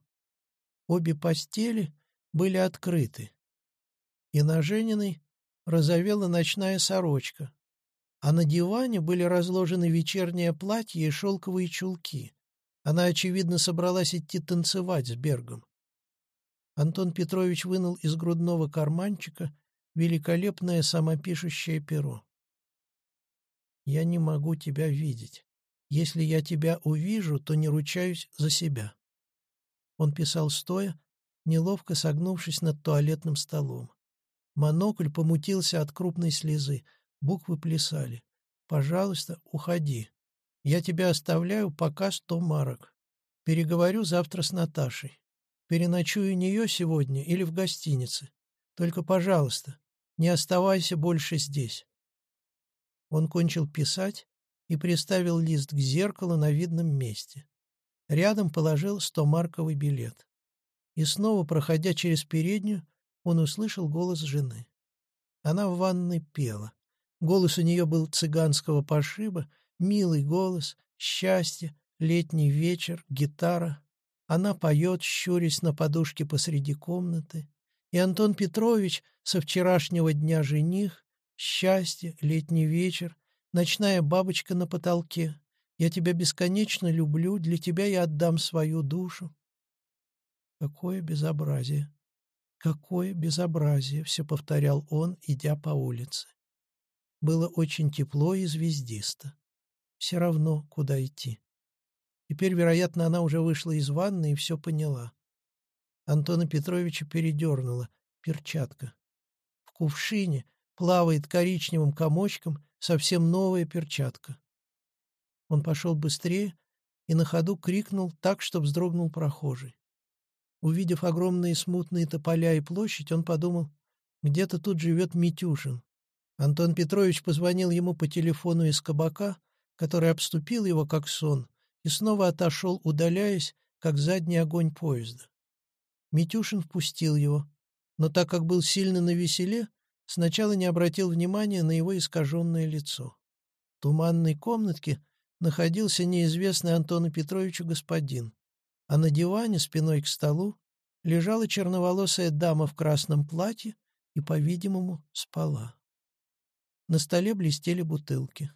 Обе постели были открыты. И на Жениной розовела ночная сорочка, а на диване были разложены вечернее платье и шелковые чулки. Она, очевидно, собралась идти танцевать с Бергом. Антон Петрович вынул из грудного карманчика великолепное самопишущее перо. «Я не могу тебя видеть. Если я тебя увижу, то не ручаюсь за себя. Он писал стоя, неловко согнувшись над туалетным столом. Монокль помутился от крупной слезы, буквы плясали. «Пожалуйста, уходи. Я тебя оставляю пока сто марок. Переговорю завтра с Наташей. Переночую у нее сегодня или в гостинице. Только, пожалуйста, не оставайся больше здесь». Он кончил писать и приставил лист к зеркалу на видном месте. Рядом положил стомарковый билет. И снова, проходя через переднюю, он услышал голос жены. Она в ванной пела. Голос у нее был цыганского пошиба, милый голос, счастье, летний вечер, гитара. Она поет, щурясь на подушке посреди комнаты. И Антон Петрович со вчерашнего дня жених, счастье, летний вечер, ночная бабочка на потолке, я тебя бесконечно люблю, для тебя я отдам свою душу. Какое безобразие! Какое безобразие! Все повторял он, идя по улице. Было очень тепло и звездисто. Все равно, куда идти. Теперь, вероятно, она уже вышла из ванны и все поняла. Антона Петровича передернула перчатка. В кувшине плавает коричневым комочком совсем новая перчатка. Он пошел быстрее и на ходу крикнул так, что вздрогнул прохожий. Увидев огромные смутные тополя и площадь, он подумал, где-то тут живет Митюшин. Антон Петрович позвонил ему по телефону из кабака, который обступил его как сон, и снова отошел, удаляясь, как задний огонь поезда. Митюшин впустил его, но так как был сильно навеселе, сначала не обратил внимания на его искаженное лицо. В туманной комнатке находился неизвестный Антону Петровичу господин, а на диване спиной к столу лежала черноволосая дама в красном платье и, по-видимому, спала. На столе блестели бутылки.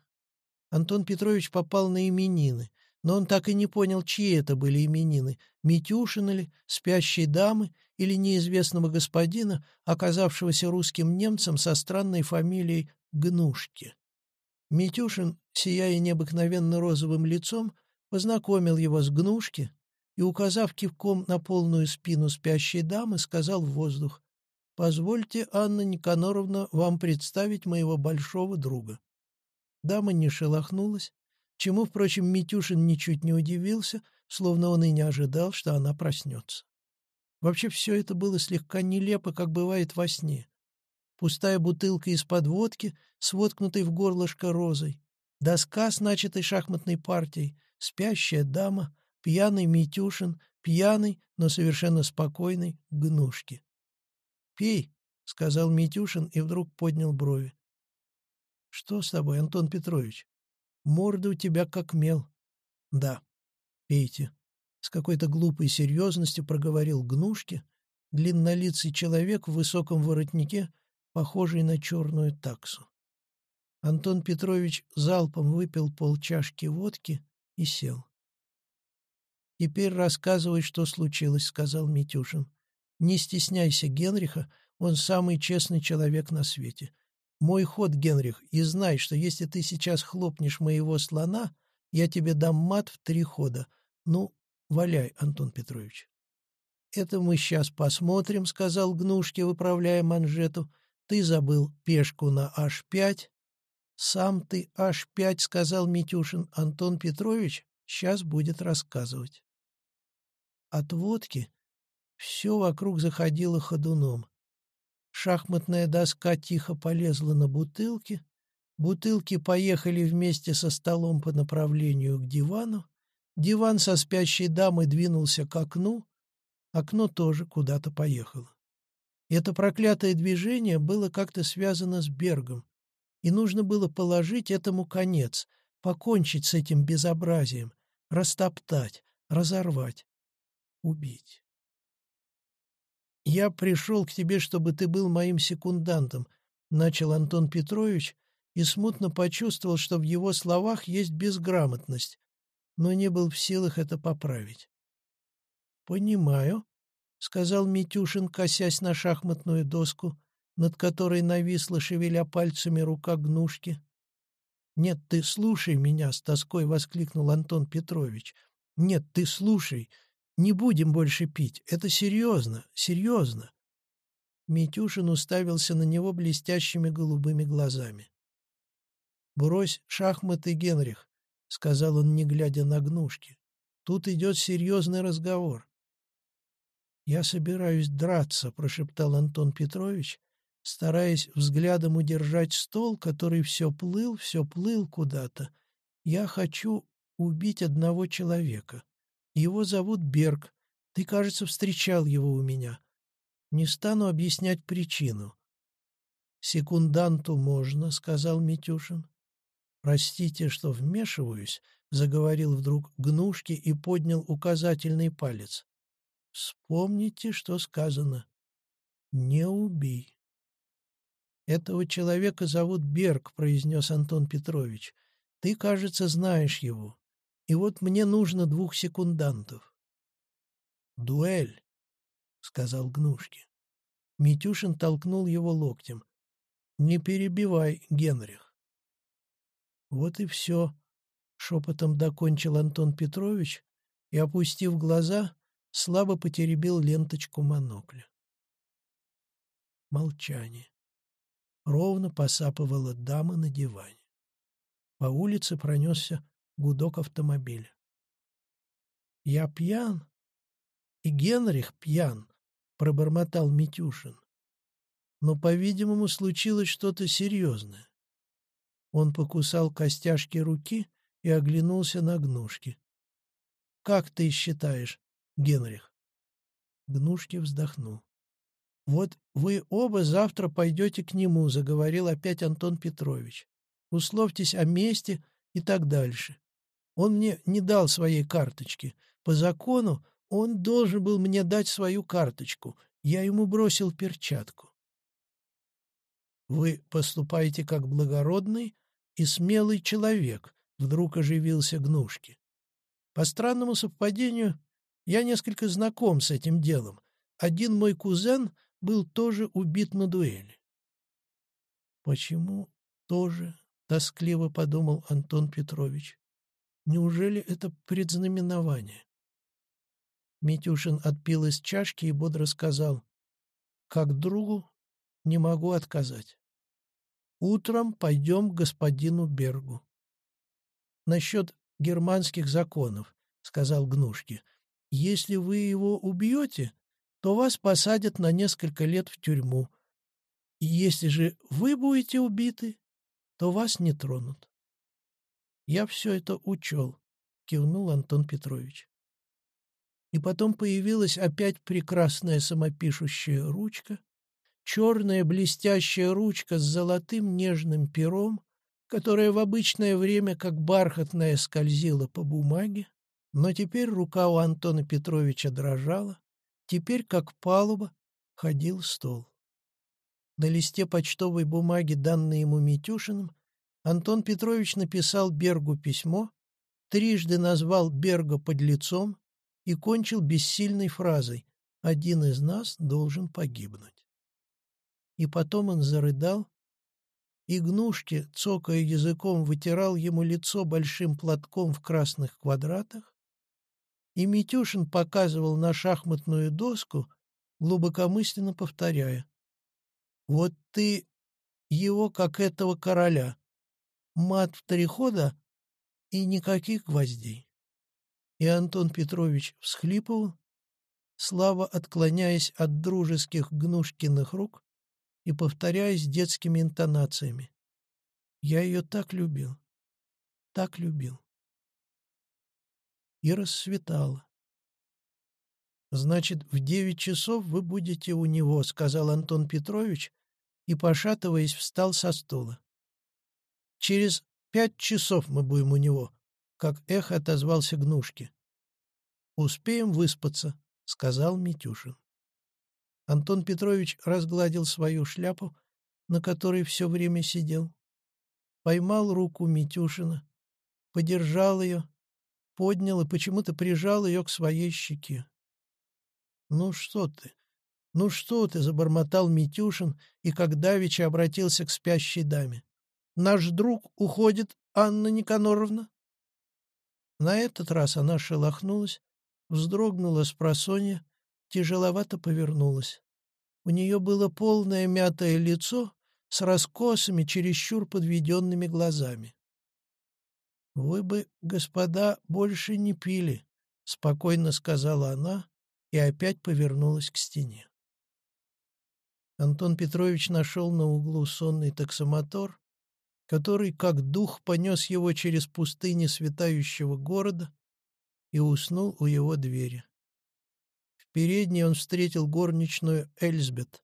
Антон Петрович попал на именины, но он так и не понял, чьи это были именины — Митюшина ли, спящей дамы или неизвестного господина, оказавшегося русским немцем со странной фамилией Гнушки. Митюшин, сияя необыкновенно розовым лицом, познакомил его с гнушки и, указав кивком на полную спину спящей дамы, сказал в воздух, «Позвольте, Анна Никаноровна, вам представить моего большого друга». Дама не шелохнулась, чему, впрочем, Митюшин ничуть не удивился, словно он и не ожидал, что она проснется. Вообще все это было слегка нелепо, как бывает во сне. Пустая бутылка из-под водки с в горлышко розой, доска с начатой шахматной партией, спящая дама, пьяный Митюшин, пьяный, но совершенно спокойный Гнушки. «Пей», — сказал Митюшин и вдруг поднял брови. «Что с тобой, Антон Петрович? Морда у тебя как мел». «Да, пейте», — с какой-то глупой серьезностью проговорил Гнушки, длиннолицый человек в высоком воротнике, похожий на черную таксу. Антон Петрович залпом выпил полчашки водки и сел. «Теперь рассказывай, что случилось», — сказал Митюшин. «Не стесняйся Генриха, он самый честный человек на свете. Мой ход, Генрих, и знай, что если ты сейчас хлопнешь моего слона, я тебе дам мат в три хода. Ну, валяй, Антон Петрович». «Это мы сейчас посмотрим», — сказал Гнушке, выправляя манжету. «Ты забыл пешку на H5». «Сам ты H5», — сказал Митюшин. «Антон Петрович сейчас будет рассказывать». От водки все вокруг заходило ходуном. Шахматная доска тихо полезла на бутылки, бутылки поехали вместе со столом по направлению к дивану, диван со спящей дамой двинулся к окну, окно тоже куда-то поехало. Это проклятое движение было как-то связано с Бергом, и нужно было положить этому конец, покончить с этим безобразием, растоптать, разорвать убить. «Я пришел к тебе, чтобы ты был моим секундантом», — начал Антон Петрович и смутно почувствовал, что в его словах есть безграмотность, но не был в силах это поправить. «Понимаю», — сказал Митюшин, косясь на шахматную доску, над которой нависла, шевеля пальцами, рука гнушки. «Нет, ты слушай меня!» — с тоской воскликнул Антон Петрович. «Нет, ты слушай! Не будем больше пить. Это серьезно, серьезно. Митюшин уставился на него блестящими голубыми глазами. «Брось шахматы, Генрих», — сказал он, не глядя на гнушки. «Тут идет серьезный разговор». «Я собираюсь драться», — прошептал Антон Петрович, стараясь взглядом удержать стол, который все плыл, все плыл куда-то. «Я хочу убить одного человека. Его зовут Берг. Ты, кажется, встречал его у меня. Не стану объяснять причину. «Секунданту можно», — сказал Митюшин. «Простите, что вмешиваюсь», — заговорил вдруг Гнушки и поднял указательный палец. «Вспомните, что сказано. Не убей». «Этого человека зовут Берг», — произнес Антон Петрович. «Ты, кажется, знаешь его. И вот мне нужно двух секундантов. «Дуэль», — сказал Гнушки. Митюшин толкнул его локтем. «Не перебивай, Генрих». «Вот и все», — шепотом докончил Антон Петрович и, опустив глаза, слабо потеребил ленточку монокля. Молчание. Ровно посапывала дама на диване. По улице пронесся гудок автомобиля. «Я пьян, и Генрих пьян», — пробормотал Митюшин. Но, по-видимому, случилось что-то серьезное. Он покусал костяшки руки и оглянулся на гнушки. «Как ты считаешь, Генрих?» Гнушки вздохнул. «Вот вы оба завтра пойдете к нему», — заговорил опять Антон Петрович. «Условьтесь о месте и так дальше. Он мне не дал своей карточки. По закону он должен был мне дать свою карточку. Я ему бросил перчатку. «Вы поступаете как благородный и смелый человек», — вдруг оживился Гнушки. «По странному совпадению, я несколько знаком с этим делом. Один мой кузен был тоже убит на дуэли». «Почему тоже — тоскливо подумал Антон Петрович. «Неужели это предзнаменование?» Митюшин отпил из чашки и бодро сказал, «Как другу не могу отказать. Утром пойдем к господину Бергу». «Насчет германских законов», — сказал Гнушки, «если вы его убьете, то вас посадят на несколько лет в тюрьму. И если же вы будете убиты, то вас не тронут». «Я все это учел», — кивнул Антон Петрович. И потом появилась опять прекрасная самопишущая ручка, черная блестящая ручка с золотым нежным пером, которая в обычное время как бархатная скользила по бумаге, но теперь рука у Антона Петровича дрожала, теперь как палуба ходил стол. На листе почтовой бумаги, данной ему Митюшиным, Антон Петрович написал Бергу письмо, трижды назвал Берга под лицом, и кончил бессильной фразой «Один из нас должен погибнуть». И потом он зарыдал, и Гнушки, цокая языком, вытирал ему лицо большим платком в красных квадратах, и Митюшин показывал на шахматную доску, глубокомысленно повторяя «Вот ты его, как этого короля, мат в три хода и никаких гвоздей». И Антон Петрович всхлипывал, слабо отклоняясь от дружеских гнушкиных рук и повторяясь детскими интонациями. «Я ее так любил, так любил». И рассветало. «Значит, в девять часов вы будете у него», — сказал Антон Петрович и, пошатываясь, встал со стула. «Через пять часов мы будем у него», как эхо отозвался Гнушки. «Успеем выспаться», — сказал Митюшин. Антон Петрович разгладил свою шляпу, на которой все время сидел, поймал руку Митюшина, подержал ее, поднял и почему-то прижал ее к своей щеке. «Ну что ты? Ну что ты?» — забормотал Митюшин и, как давеча, обратился к спящей даме. «Наш друг уходит, Анна Никаноровна?» На этот раз она шелохнулась, вздрогнула с просонья, тяжеловато повернулась. У нее было полное мятое лицо с раскосами, чересчур подведенными глазами. «Вы бы, господа, больше не пили», — спокойно сказала она и опять повернулась к стене. Антон Петрович нашел на углу сонный таксомотор, который, как дух, понес его через пустыни светающего города и уснул у его двери. Передней он встретил горничную Эльзбет.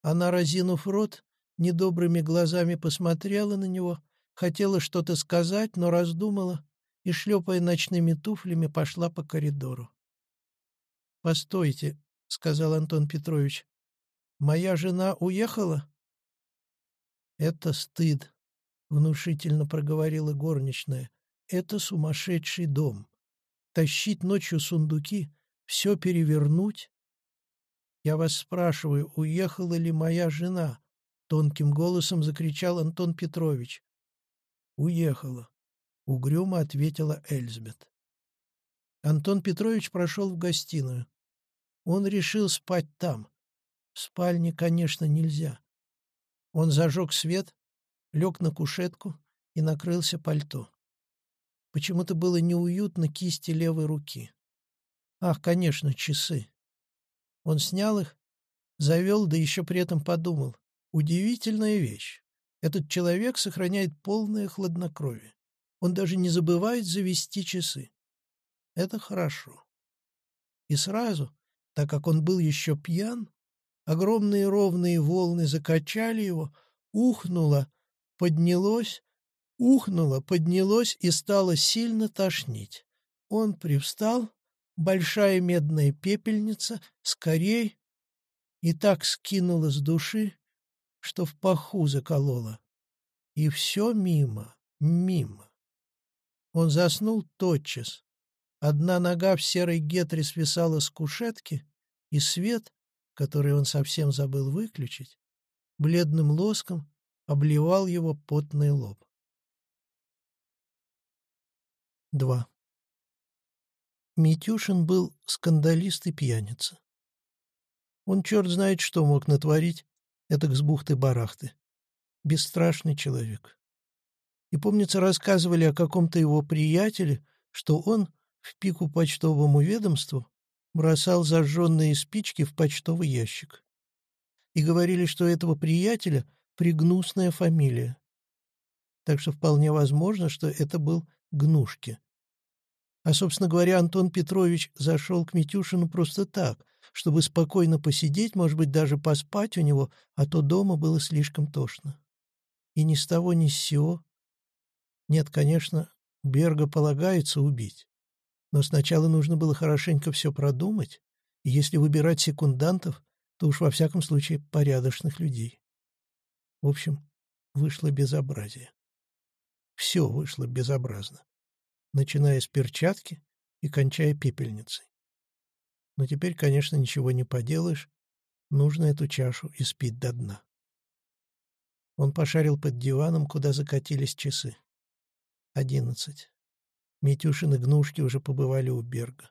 Она, разинув рот, недобрыми глазами посмотрела на него, хотела что-то сказать, но раздумала и, шлепая ночными туфлями, пошла по коридору. «Постойте», — сказал Антон Петрович, — «моя жена уехала?» «Это стыд», — внушительно проговорила горничная. «Это сумасшедший дом. Тащить ночью сундуки, все перевернуть?» «Я вас спрашиваю, уехала ли моя жена?» — тонким голосом закричал Антон Петрович. «Уехала», — угрюмо ответила Эльзбет. Антон Петрович прошел в гостиную. Он решил спать там. В спальне, конечно, нельзя. Он зажег свет, лег на кушетку и накрылся пальто. Почему-то было неуютно кисти левой руки. Ах, конечно, часы. Он снял их, завел, да еще при этом подумал. Удивительная вещь. Этот человек сохраняет полное хладнокровие. Он даже не забывает завести часы. Это хорошо. И сразу, так как он был еще пьян, огромные ровные волны закачали его, ухнуло поднялось, ухнуло, поднялось и стало сильно тошнить. Он привстал, большая медная пепельница, скорей, и так скинула с души, что в паху заколола. И все мимо, мимо. Он заснул тотчас. Одна нога в серой гетре свисала с кушетки, и свет, который он совсем забыл выключить, бледным лоском обливал его потный лоб. 2. Митюшин был скандалист и пьяница. Он черт знает, что мог натворить, это с бухты-барахты. Бесстрашный человек. И, помнится, рассказывали о каком-то его приятеле, что он в пику почтовому ведомству бросал зажженные спички в почтовый ящик. И говорили, что этого приятеля пригнусная фамилия. Так что вполне возможно, что это был Гнушки. А, собственно говоря, Антон Петрович зашел к Митюшину просто так, чтобы спокойно посидеть, может быть, даже поспать у него, а то дома было слишком тошно. И ни с того, ни с сего. Нет, конечно, Берга полагается убить. Но сначала нужно было хорошенько все продумать, и если выбирать секундантов, то уж во всяком случае порядочных людей. В общем, вышло безобразие. Все вышло безобразно начиная с перчатки и кончая пепельницей. Но теперь, конечно, ничего не поделаешь, нужно эту чашу испить до дна. Он пошарил под диваном, куда закатились часы. Одиннадцать. Митюшин и Гнушки уже побывали у Берга.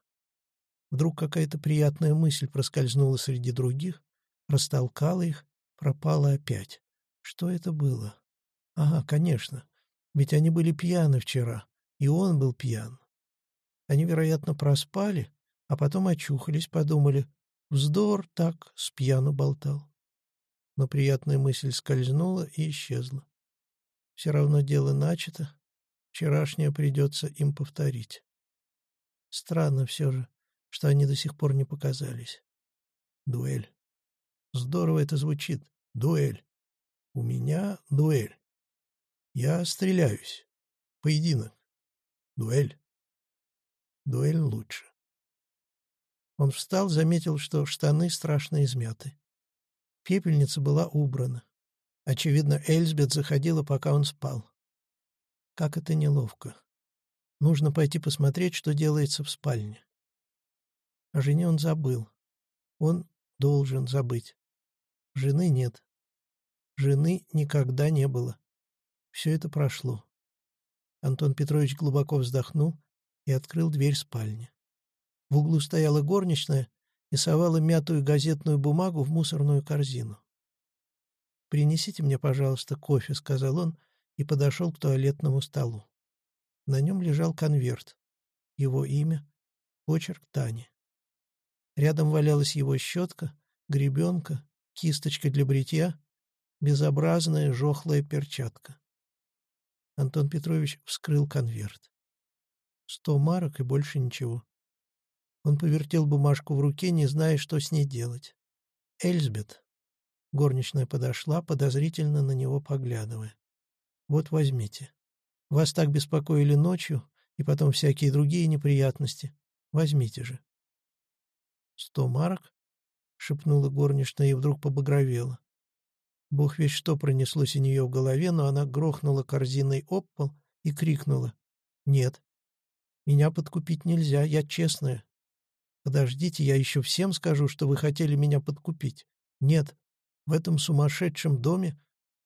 Вдруг какая-то приятная мысль проскользнула среди других, растолкала их, пропала опять. Что это было? Ага, конечно, ведь они были пьяны вчера, и он был пьян. Они, вероятно, проспали, а потом очухались, подумали, вздор так с пьяну болтал. Но приятная мысль скользнула и исчезла. Все равно дело начато, вчерашнее придется им повторить. Странно все же, что они до сих пор не показались. Дуэль. Здорово это звучит. Дуэль. У меня дуэль. Я стреляюсь. Поединок. Дуэль. Дуэль лучше. Он встал, заметил, что штаны страшно измяты. Пепельница была убрана. Очевидно, Эльзбет заходила, пока он спал. Как это неловко. Нужно пойти посмотреть, что делается в спальне. О жене он забыл. Он должен забыть. Жены нет. Жены никогда не было. Все это прошло. Антон Петрович глубоко вздохнул и открыл дверь спальни. В углу стояла горничная и совала мятую газетную бумагу в мусорную корзину. «Принесите мне, пожалуйста, кофе», — сказал он и подошел к туалетному столу. На нем лежал конверт. Его имя, почерк Тани. Рядом валялась его щетка, гребенка, кисточка для бритья, безобразная жохлая перчатка. Антон Петрович вскрыл конверт. Сто марок и больше ничего. Он повертел бумажку в руке, не зная, что с ней делать. «Эльзбет». Горничная подошла, подозрительно на него поглядывая. «Вот возьмите. Вас так беспокоили ночью, и потом всякие другие неприятности. Возьмите же». «Сто марок?» — шепнула горничная и вдруг побагровела. Бог весь что пронеслось у нее в голове, но она грохнула корзиной об пол и крикнула. «Нет, меня подкупить нельзя, я честная. Подождите, я еще всем скажу, что вы хотели меня подкупить. Нет, в этом сумасшедшем доме...»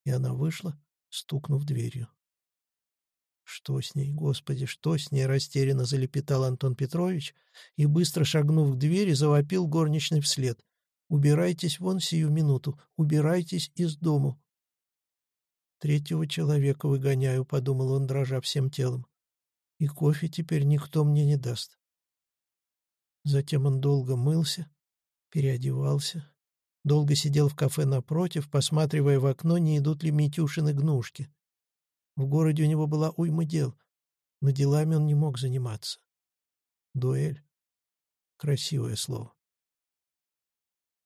И она вышла, стукнув дверью. «Что с ней, Господи, что с ней?» — растерянно залепетал Антон Петрович и, быстро шагнув к двери, завопил горничный вслед. Убирайтесь вон сию минуту, убирайтесь из дому. Третьего человека выгоняю, — подумал он, дрожа всем телом. И кофе теперь никто мне не даст. Затем он долго мылся, переодевался, долго сидел в кафе напротив, посматривая в окно, не идут ли Митюшины гнушки. В городе у него была уйма дел, но делами он не мог заниматься. Дуэль. Красивое слово.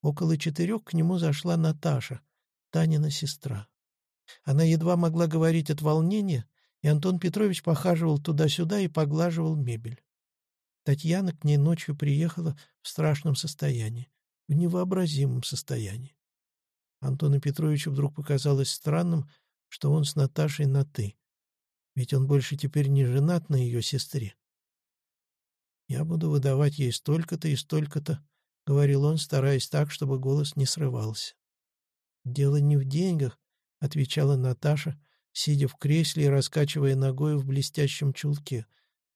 Около четырех к нему зашла Наташа, Танина сестра. Она едва могла говорить от волнения, и Антон Петрович похаживал туда-сюда и поглаживал мебель. Татьяна к ней ночью приехала в страшном состоянии, в невообразимом состоянии. Антону Петровичу вдруг показалось странным, что он с Наташей на «ты», ведь он больше теперь не женат на ее сестре. «Я буду выдавать ей столько-то и столько-то», — говорил он, стараясь так, чтобы голос не срывался. «Дело не в деньгах», — отвечала Наташа, сидя в кресле и раскачивая ногой в блестящем чулке.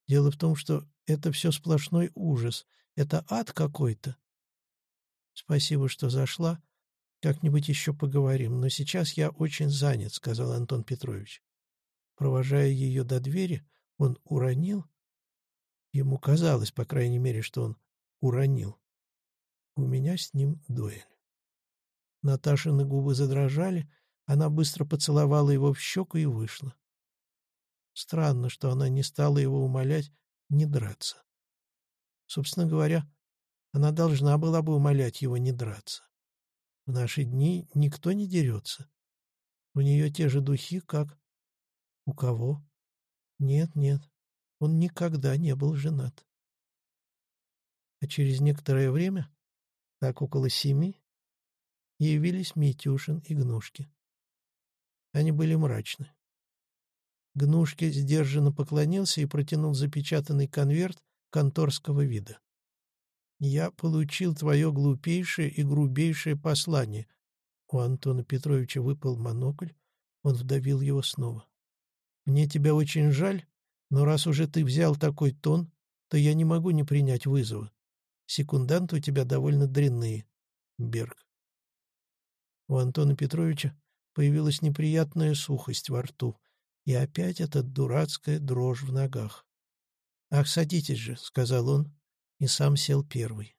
Дело в том, что это все сплошной ужас. Это ад какой-то. Спасибо, что зашла. Как-нибудь еще поговорим, но сейчас я очень занят, — сказал Антон Петрович. Провожая ее до двери, он уронил. Ему казалось, по крайней мере, что он уронил. У меня с ним дуэль. Наташины губы задрожали, она быстро поцеловала его в щеку и вышла. Странно, что она не стала его умолять не драться. Собственно говоря, она должна была бы умолять его не драться. В наши дни никто не дерется. У нее те же духи, как... У кого? Нет, нет, он никогда не был женат. А через некоторое время, так около семи, явились Митюшин и Гнушки. Они были мрачны. Гнушки сдержанно поклонился и протянул запечатанный конверт конторского вида. «Я получил твое глупейшее и грубейшее послание». У Антона Петровича выпал монокль, он вдавил его снова. «Мне тебя очень жаль, но раз уже ты взял такой тон, то я не могу не принять вызова. Секунданты у тебя довольно дрянные, Берг». У Антона Петровича появилась неприятная сухость во рту, и опять эта дурацкая дрожь в ногах. «Ах, садитесь же», — сказал он, и сам сел первый.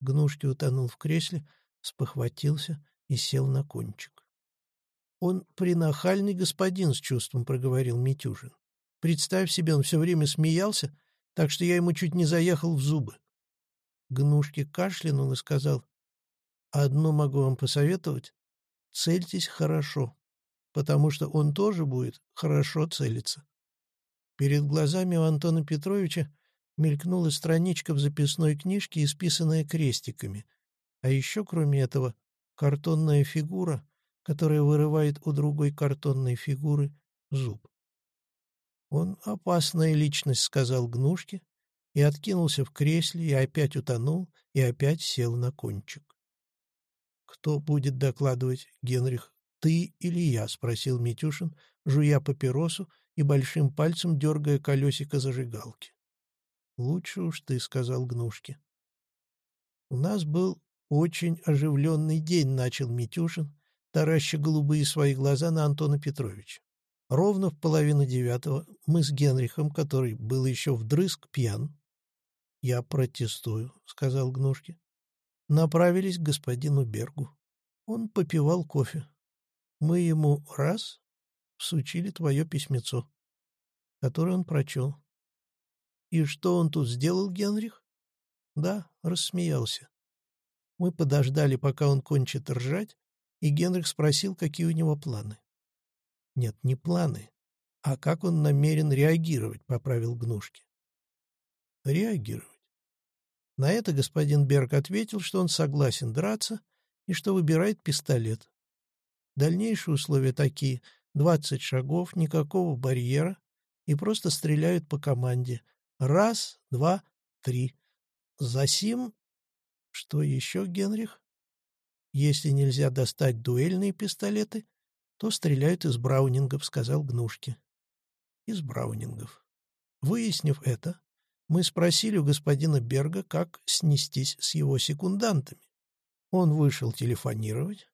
Гнушки утонул в кресле, спохватился и сел на кончик. «Он принахальный господин», — с чувством проговорил Митюжин. «Представь себе, он все время смеялся, так что я ему чуть не заехал в зубы». Гнушки кашлянул и сказал, «Одно могу вам посоветовать. Цельтесь хорошо, потому что он тоже будет хорошо целиться». Перед глазами у Антона Петровича мелькнула страничка в записной книжке, исписанная крестиками. А еще, кроме этого, картонная фигура, которая вырывает у другой картонной фигуры зуб. «Он опасная личность», — сказал Гнушки, и откинулся в кресле, и опять утонул, и опять сел на кончик. «Кто будет докладывать, Генрих, ты или я?» — спросил Митюшин, жуя папиросу и большим пальцем дергая колесико зажигалки. «Лучше уж ты», — сказал Гнушки. «У нас был очень оживленный день», — начал Митюшин, тараща голубые свои глаза на Антона Петровича. Ровно в половину девятого мы с Генрихом, который был еще вдрызг пьян, «Я протестую», — сказал Гнушки, направились к господину Бергу. Он попивал кофе. Мы ему раз всучили твое письмецо, которое он прочел. И что он тут сделал, Генрих? Да, рассмеялся. Мы подождали, пока он кончит ржать, и Генрих спросил, какие у него планы. Нет, не планы, а как он намерен реагировать, поправил Гнушки. Реагировать. На это господин Берг ответил, что он согласен драться и что выбирает пистолет. Дальнейшие условия такие — двадцать шагов, никакого барьера, и просто стреляют по команде, Раз, два, три. Засим... Что еще, Генрих? Если нельзя достать дуэльные пистолеты, то стреляют из браунингов, сказал Гнушки. Из браунингов. Выяснив это, мы спросили у господина Берга, как снестись с его секундантами. Он вышел телефонировать,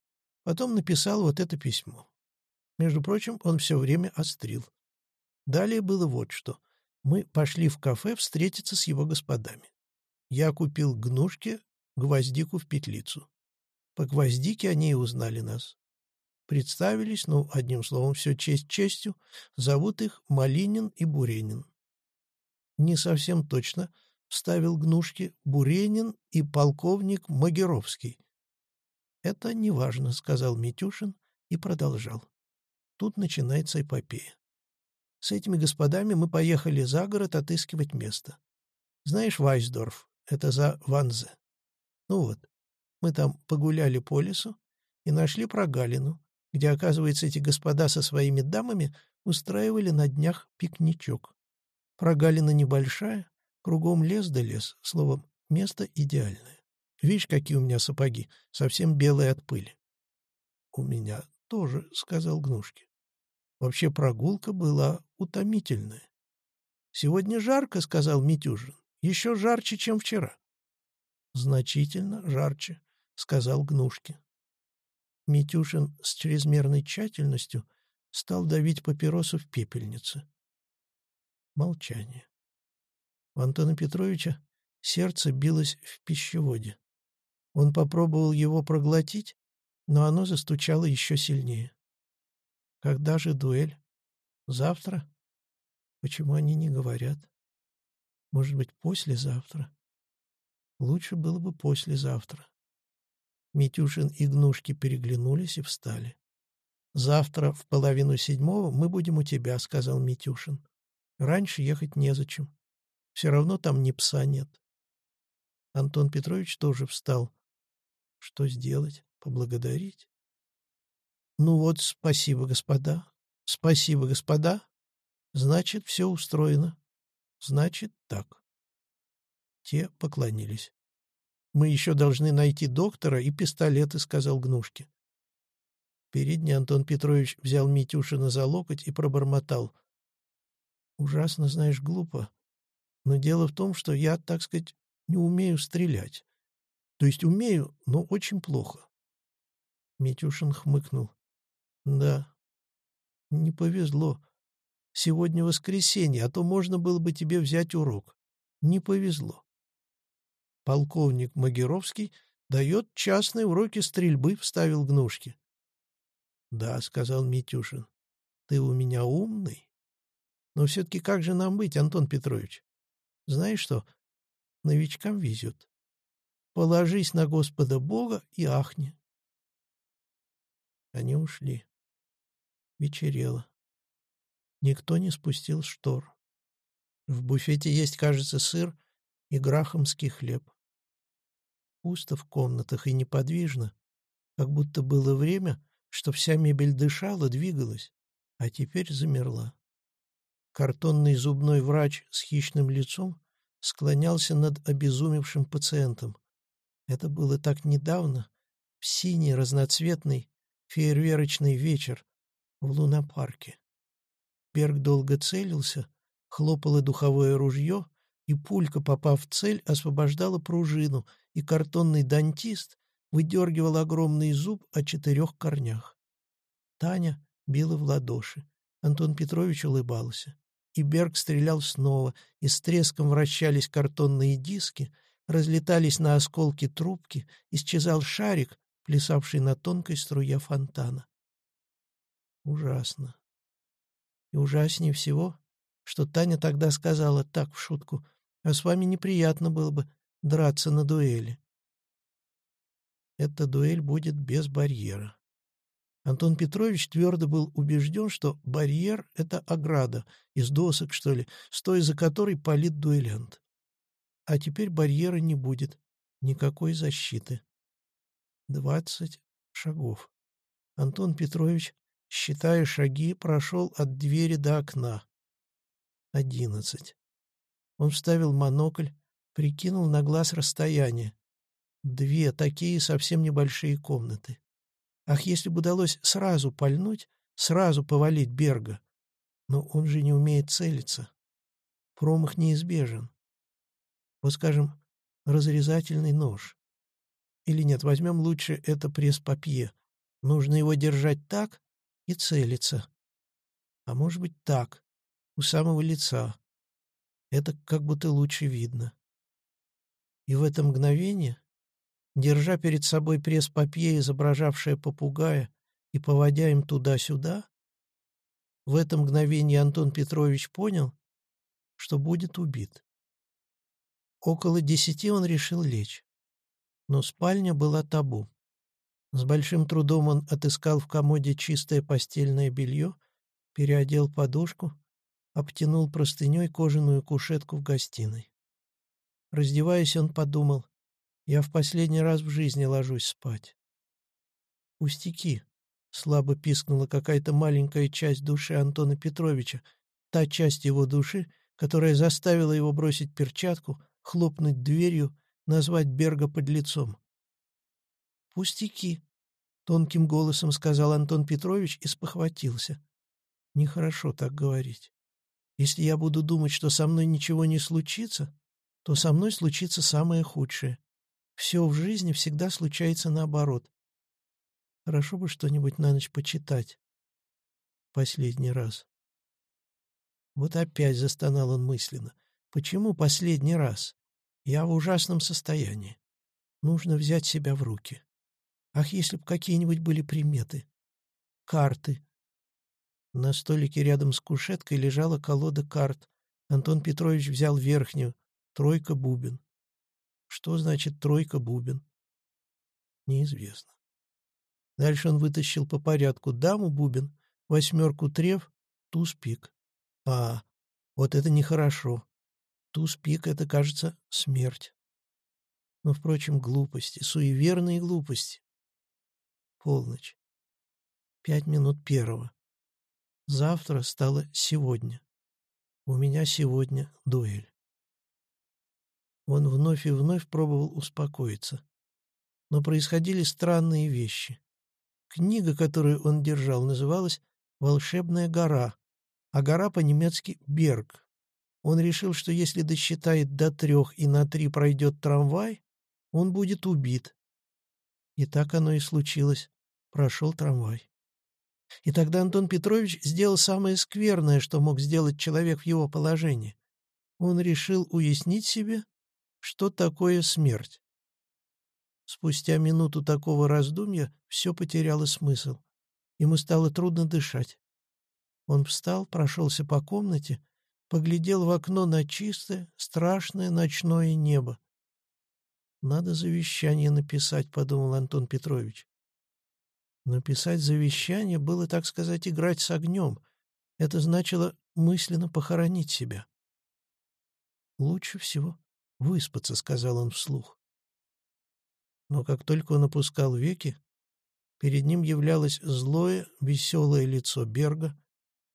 потом написал вот это письмо. Между прочим, он все время острил. Далее было вот что мы пошли в кафе встретиться с его господами. Я купил гнушки, гвоздику в петлицу. По гвоздике они и узнали нас. Представились, ну, одним словом, все честь честью, зовут их Малинин и Буренин. Не совсем точно, вставил гнушки Буренин и полковник Магеровский. Это неважно, сказал Митюшин и продолжал. Тут начинается эпопея. С этими господами мы поехали за город отыскивать место. Знаешь Вайсдорф? Это за Ванзе. Ну вот, мы там погуляли по лесу и нашли прогалину, где, оказывается, эти господа со своими дамами устраивали на днях пикничок. Прогалина небольшая, кругом лес да лес, словом, место идеальное. Видишь, какие у меня сапоги, совсем белые от пыли. — У меня тоже, — сказал Гнушки. Вообще прогулка была утомительная. «Сегодня жарко», — сказал Митюжин. «Еще жарче, чем вчера». «Значительно жарче», — сказал Гнушкин. Митюшин с чрезмерной тщательностью стал давить папиросу в пепельнице. Молчание. У Антона Петровича сердце билось в пищеводе. Он попробовал его проглотить, но оно застучало еще сильнее. Когда же дуэль? Завтра? Почему они не говорят? Может быть, послезавтра? Лучше было бы послезавтра. Митюшин и Гнушки переглянулись и встали. «Завтра в половину седьмого мы будем у тебя», — сказал Митюшин. «Раньше ехать незачем. Все равно там ни пса нет». Антон Петрович тоже встал. «Что сделать? Поблагодарить?» «Ну вот, спасибо, господа. Спасибо, господа. Значит, все устроено. Значит, так». Те поклонились. «Мы еще должны найти доктора и пистолеты», — сказал Гнушки. Передний Антон Петрович взял Митюшина за локоть и пробормотал. «Ужасно, знаешь, глупо. Но дело в том, что я, так сказать, не умею стрелять. То есть умею, но очень плохо». Митюшин хмыкнул. «Да, не повезло. Сегодня воскресенье, а то можно было бы тебе взять урок. Не повезло. Полковник Магеровский дает частные уроки стрельбы, вставил Гнушки. Да, сказал Митюшин, ты у меня умный. Но все-таки как же нам быть, Антон Петрович? Знаешь что, новичкам везет. Положись на Господа Бога и ахни. Они ушли. Вечерело. Никто не спустил штор. В буфете есть, кажется, сыр и грахамский хлеб. Пусто в комнатах и неподвижно, как будто было время, что вся мебель дышала, двигалась, а теперь замерла. Картонный зубной врач с хищным лицом склонялся над обезумевшим пациентом. Это было так недавно, в синий разноцветный фейерверочный вечер в лунопарке. Берг долго целился, хлопало духовое ружье, и пулька, попав в цель, освобождала пружину, и картонный дантист выдергивал огромный зуб о четырех корнях. Таня била в ладоши. Антон Петрович улыбался. И Берг стрелял снова, и с треском вращались картонные диски, разлетались на осколки трубки, исчезал шарик, плясавший на тонкой струе фонтана. Ужасно. И ужаснее всего, что Таня тогда сказала так в шутку, а с вами неприятно было бы драться на дуэли. Эта дуэль будет без барьера. Антон Петрович твердо был убежден, что барьер — это ограда, из досок, что ли, стоя за которой палит дуэлянт. А теперь барьера не будет, никакой защиты. Двадцать шагов. Антон Петрович, считая шаги, прошел от двери до окна. Одиннадцать. Он вставил монокль, прикинул на глаз расстояние. Две такие совсем небольшие комнаты. Ах, если бы удалось сразу пальнуть, сразу повалить Берга. Но он же не умеет целиться. Промах неизбежен. Вот, скажем, разрезательный нож. Или нет, возьмем лучше это пресс-папье. Нужно его держать так и целиться. А может быть так, у самого лица. Это как будто лучше видно. И в это мгновение, держа перед собой пресс-папье, изображавшее попугая, и поводя им туда-сюда, в это мгновение Антон Петрович понял, что будет убит. Около десяти он решил лечь. Но спальня была табу. С большим трудом он отыскал в комоде чистое постельное белье, переодел подушку, обтянул простыней кожаную кушетку в гостиной. Раздеваясь, он подумал, я в последний раз в жизни ложусь спать. «Пустяки», — слабо пискнула какая-то маленькая часть души Антона Петровича, та часть его души, которая заставила его бросить перчатку, хлопнуть дверью, назвать Берга под лицом. «Пустяки», — тонким голосом сказал Антон Петрович и спохватился. «Нехорошо так говорить. Если я буду думать, что со мной ничего не случится, то со мной случится самое худшее. Все в жизни всегда случается наоборот. Хорошо бы что-нибудь на ночь почитать. Последний раз. Вот опять застонал он мысленно. Почему последний раз? Я в ужасном состоянии. Нужно взять себя в руки. Ах, если б какие-нибудь были приметы. Карты. На столике рядом с кушеткой лежала колода карт. Антон Петрович взял верхнюю. Тройка бубен. Что значит тройка бубен? Неизвестно. Дальше он вытащил по порядку даму бубен, восьмерку трев, туз пик. А, вот это нехорошо. Туз пик — это, кажется, смерть. Но, впрочем, глупости, суеверные глупости. Полночь. Пять минут первого. Завтра стало сегодня. У меня сегодня дуэль. Он вновь и вновь пробовал успокоиться. Но происходили странные вещи. Книга, которую он держал, называлась «Волшебная гора», а гора по-немецки «Берг». Он решил, что если досчитает до трех и на три пройдет трамвай, он будет убит. И так оно и случилось. Прошел трамвай. И тогда Антон Петрович сделал самое скверное, что мог сделать человек в его положении. Он решил уяснить себе, что такое смерть. Спустя минуту такого раздумья все потеряло смысл. Ему стало трудно дышать. Он встал, прошелся по комнате, поглядел в окно на чистое, страшное ночное небо. «Надо завещание написать», — подумал Антон Петрович. Написать завещание было, так сказать, играть с огнем. Это значило мысленно похоронить себя. «Лучше всего выспаться», — сказал он вслух. Но как только он опускал веки, перед ним являлось злое, веселое лицо Берга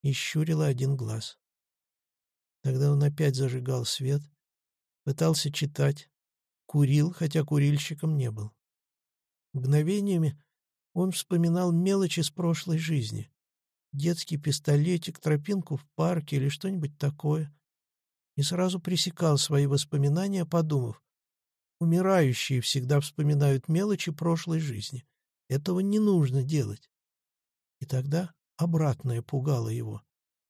и щурило один глаз. Тогда он опять зажигал свет, пытался читать, курил, хотя курильщиком не был. Мгновениями он вспоминал мелочи с прошлой жизни. Детский пистолетик, тропинку в парке или что-нибудь такое. И сразу пресекал свои воспоминания, подумав, Умирающие всегда вспоминают мелочи прошлой жизни. Этого не нужно делать. И тогда обратное пугало его.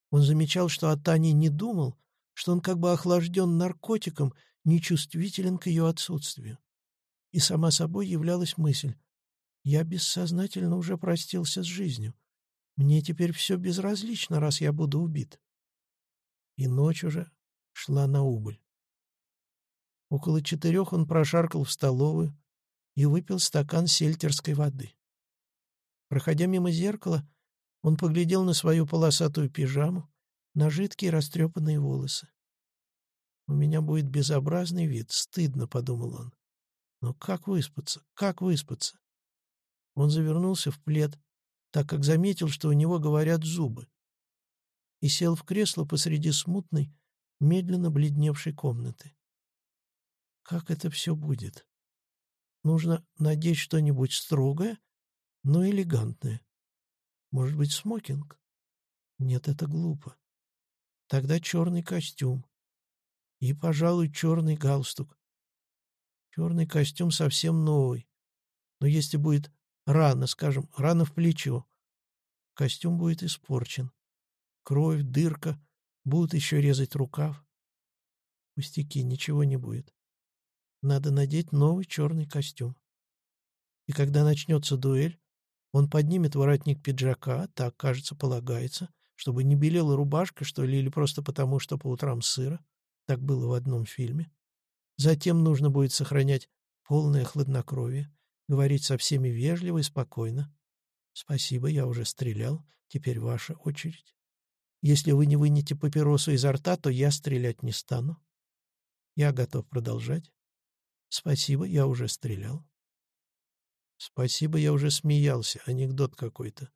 Он замечал, что о Тане не думал, что он как бы охлажден наркотиком, нечувствителен к ее отсутствию. И сама собой являлась мысль. «Я бессознательно уже простился с жизнью. Мне теперь все безразлично, раз я буду убит». И ночь уже шла на убыль. Около четырех он прошаркал в столовую и выпил стакан сельтерской воды. Проходя мимо зеркала, он поглядел на свою полосатую пижаму, на жидкие растрепанные волосы. «У меня будет безобразный вид, стыдно», — подумал он. «Но как выспаться? Как выспаться?» Он завернулся в плед, так как заметил, что у него говорят зубы, и сел в кресло посреди смутной, медленно бледневшей комнаты. Как это все будет? Нужно надеть что-нибудь строгое, но элегантное. Может быть, смокинг? Нет, это глупо. Тогда черный костюм. И, пожалуй, черный галстук. Черный костюм совсем новый. Но если будет рано, скажем, рано в плечо, костюм будет испорчен. Кровь, дырка, будут еще резать рукав. Пустяки, ничего не будет. Надо надеть новый черный костюм. И когда начнется дуэль, он поднимет воротник пиджака, так, кажется, полагается, чтобы не белела рубашка, что ли, или просто потому, что по утрам сыро. Так было в одном фильме. Затем нужно будет сохранять полное хладнокровие, говорить со всеми вежливо и спокойно. «Спасибо, я уже стрелял, теперь ваша очередь. Если вы не вынете папиросу изо рта, то я стрелять не стану. Я готов продолжать. Спасибо, я уже стрелял. Спасибо, я уже смеялся. Анекдот какой-то.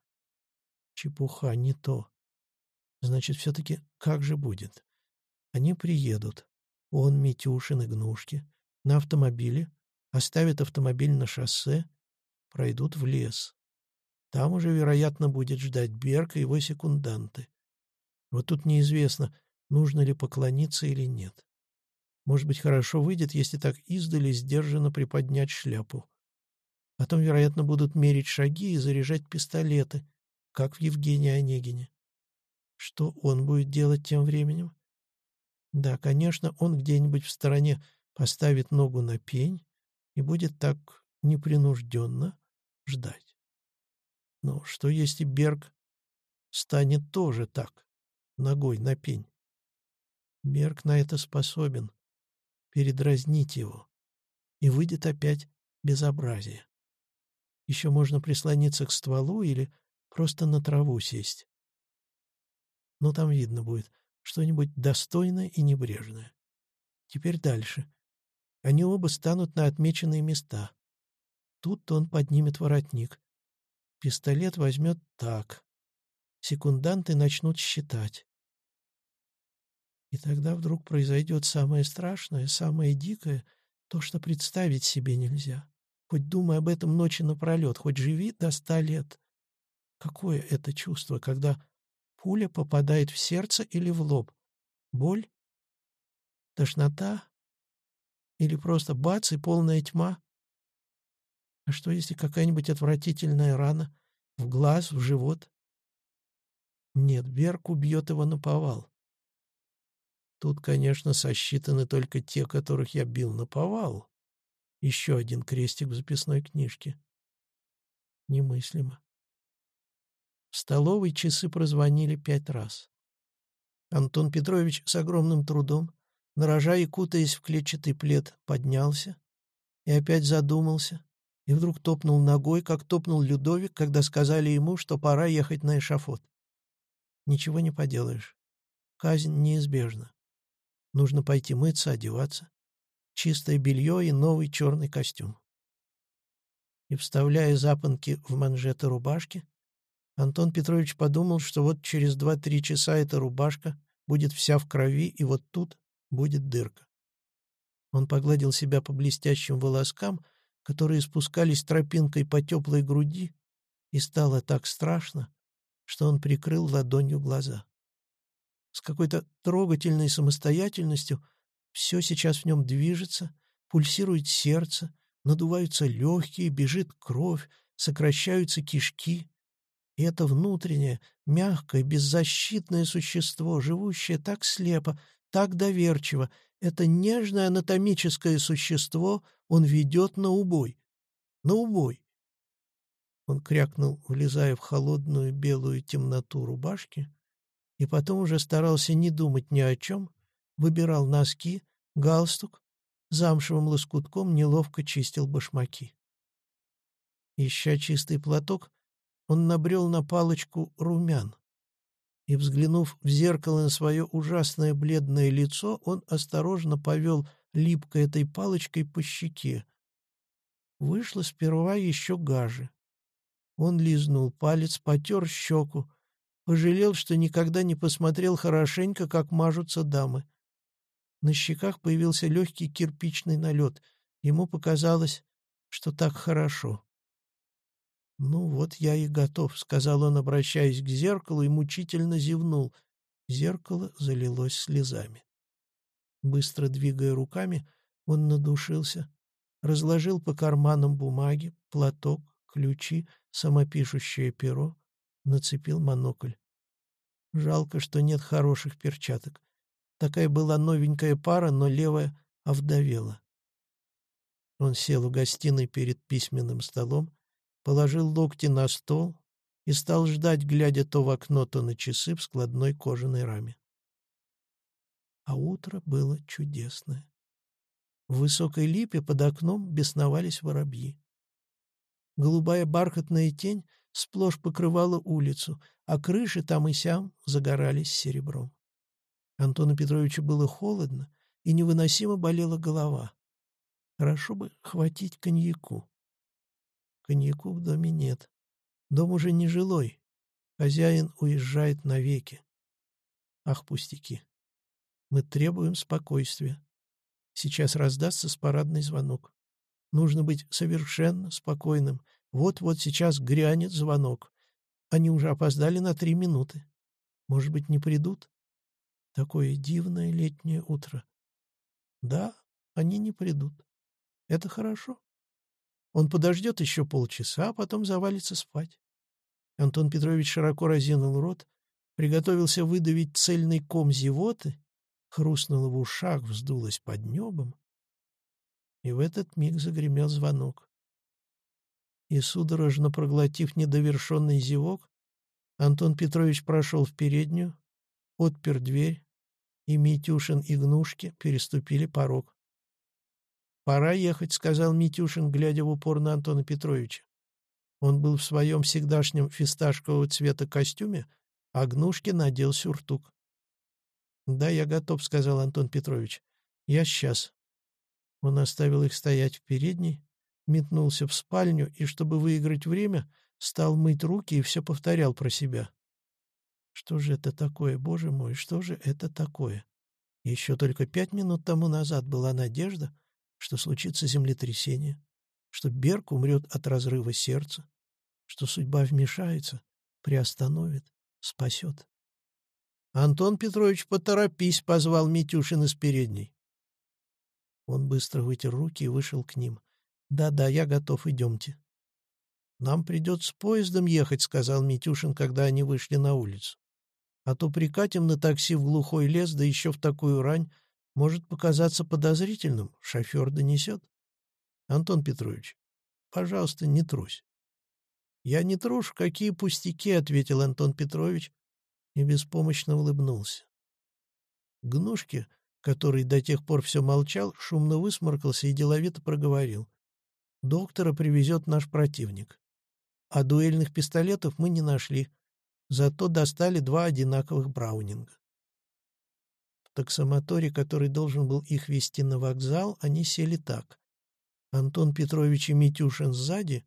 Чепуха, не то. Значит, все-таки как же будет? Они приедут. Он, Митюшин и Гнушки. На автомобиле. Оставят автомобиль на шоссе. Пройдут в лес. Там уже, вероятно, будет ждать Берг и его секунданты. Вот тут неизвестно, нужно ли поклониться или нет. Может быть, хорошо выйдет, если так издали сдержанно приподнять шляпу. Потом, вероятно, будут мерить шаги и заряжать пистолеты, как в Евгении Онегине. Что он будет делать тем временем? Да, конечно, он где-нибудь в стороне поставит ногу на пень и будет так непринужденно ждать. Но что если Берг станет тоже так, ногой на пень? Берг на это способен. Передразнить его. И выйдет опять безобразие. Еще можно прислониться к стволу или просто на траву сесть. Но там видно будет что-нибудь достойное и небрежное. Теперь дальше. Они оба станут на отмеченные места. Тут он поднимет воротник. Пистолет возьмет так. Секунданты начнут считать. И тогда вдруг произойдет самое страшное, самое дикое, то, что представить себе нельзя. Хоть думай об этом ночи напролет, хоть живи до ста лет. Какое это чувство, когда пуля попадает в сердце или в лоб? Боль? Тошнота? Или просто бац и полная тьма? А что, если какая-нибудь отвратительная рана в глаз, в живот? Нет, Берг убьет его на повал. Тут, конечно, сосчитаны только те, которых я бил на повал. Еще один крестик в записной книжке. Немыслимо. В столовой часы прозвонили пять раз. Антон Петрович с огромным трудом, нарожа и кутаясь в клетчатый плед, поднялся и опять задумался, и вдруг топнул ногой, как топнул Людовик, когда сказали ему, что пора ехать на эшафот. Ничего не поделаешь. Казнь неизбежна. Нужно пойти мыться, одеваться чистое белье и новый черный костюм. И, вставляя запонки в манжеты рубашки, Антон Петрович подумал, что вот через два-три часа эта рубашка будет вся в крови, и вот тут будет дырка. Он погладил себя по блестящим волоскам, которые спускались тропинкой по теплой груди, и стало так страшно, что он прикрыл ладонью глаза. С какой-то трогательной самостоятельностью все сейчас в нем движется, пульсирует сердце, надуваются легкие, бежит кровь, сокращаются кишки. И это внутреннее, мягкое, беззащитное существо, живущее так слепо, так доверчиво, это нежное анатомическое существо он ведет на убой. На убой. Он крякнул, влезая в холодную белую темноту рубашки, и потом уже старался не думать ни о чем, выбирал носки, галстук, замшевым лоскутком неловко чистил башмаки. Ища чистый платок, он набрел на палочку румян. И, взглянув в зеркало на свое ужасное бледное лицо, он осторожно повел липкой этой палочкой по щеке. Вышло сперва еще гаже. Он лизнул палец, потер щеку, пожалел, что никогда не посмотрел хорошенько, как мажутся дамы. На щеках появился легкий кирпичный налет. Ему показалось, что так хорошо. «Ну вот я и готов», — сказал он, обращаясь к зеркалу, и мучительно зевнул. Зеркало залилось слезами. Быстро двигая руками, он надушился, разложил по карманам бумаги, платок, ключи, самопишущее перо, нацепил монокль. Жалко, что нет хороших перчаток. Такая была новенькая пара, но левая овдовела. Он сел в гостиной перед письменным столом, положил локти на стол и стал ждать, глядя то в окно, то на часы в складной кожаной раме. А утро было чудесное. В высокой липе под окном бесновались воробьи. Голубая бархатная тень сплошь покрывала улицу, а крыши там и сям загорались серебром. Антону Петровичу было холодно и невыносимо болела голова. Хорошо бы хватить коньяку. Коньяку в доме нет. Дом уже не жилой. Хозяин уезжает навеки. Ах, пустяки. Мы требуем спокойствия. Сейчас раздастся спарадный звонок. Нужно быть совершенно спокойным. Вот-вот сейчас грянет звонок. Они уже опоздали на три минуты. Может быть, не придут? Такое дивное летнее утро. Да, они не придут. Это хорошо. Он подождет еще полчаса, а потом завалится спать. Антон Петрович широко разинул рот, приготовился выдавить цельный ком зевоты, хрустнуло в ушах, вздулось под небом. И в этот миг загремел звонок. И, судорожно проглотив недовершенный зевок, Антон Петрович прошел в переднюю, отпер дверь, и Митюшин и Гнушки переступили порог. «Пора ехать», — сказал Митюшин, глядя в упор на Антона Петровича. Он был в своем всегдашнем фисташкового цвета костюме, а Гнушки надел сюртук. «Да, я готов», — сказал Антон Петрович. «Я сейчас». Он оставил их стоять в передней, метнулся в спальню и, чтобы выиграть время, стал мыть руки и все повторял про себя. Что же это такое, боже мой, что же это такое? Еще только пять минут тому назад была надежда, что случится землетрясение, что Берг умрет от разрыва сердца, что судьба вмешается, приостановит, спасет. «Антон Петрович, поторопись!» — позвал Митюшин из передней. Он быстро вытер руки и вышел к ним. «Да-да, я готов, идемте». «Нам придется поездом ехать», — сказал Митюшин, когда они вышли на улицу. «А то прикатим на такси в глухой лес, да еще в такую рань, может показаться подозрительным. Шофер донесет». «Антон Петрович, пожалуйста, не трусь». «Я не трушу, какие пустяки», — ответил Антон Петрович и беспомощно улыбнулся. Гнушки, который до тех пор все молчал, шумно высморкался и деловито проговорил. «Доктора привезет наш противник. А дуэльных пистолетов мы не нашли, зато достали два одинаковых браунинга. В таксомоторе, который должен был их вести на вокзал, они сели так. Антон Петрович и Митюшин сзади,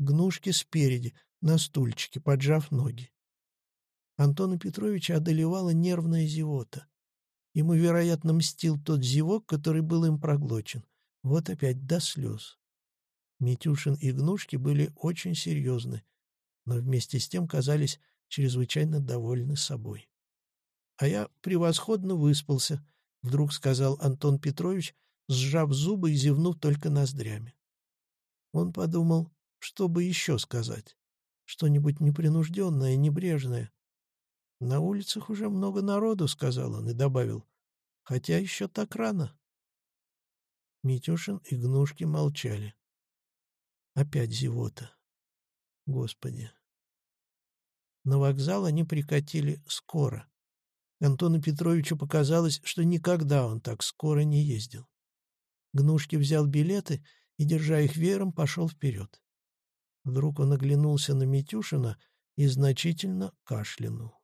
Гнушки спереди, на стульчике, поджав ноги. Антона Петровича одолевала нервная зевота. Ему, вероятно, мстил тот зевок, который был им проглочен. Вот опять до слез. Митюшин и Гнушки были очень серьезны, но вместе с тем казались чрезвычайно довольны собой. «А я превосходно выспался», — вдруг сказал Антон Петрович, сжав зубы и зевнув только ноздрями. Он подумал, что бы еще сказать. Что-нибудь непринужденное, небрежное. «На улицах уже много народу», — сказал он и добавил. «Хотя еще так рано». Митюшин и Гнушки молчали. Опять зевота. Господи. На вокзал они прикатили скоро. Антону Петровичу показалось, что никогда он так скоро не ездил. Гнушки взял билеты и, держа их веером, пошел вперед. Вдруг он оглянулся на Митюшина и значительно кашлянул.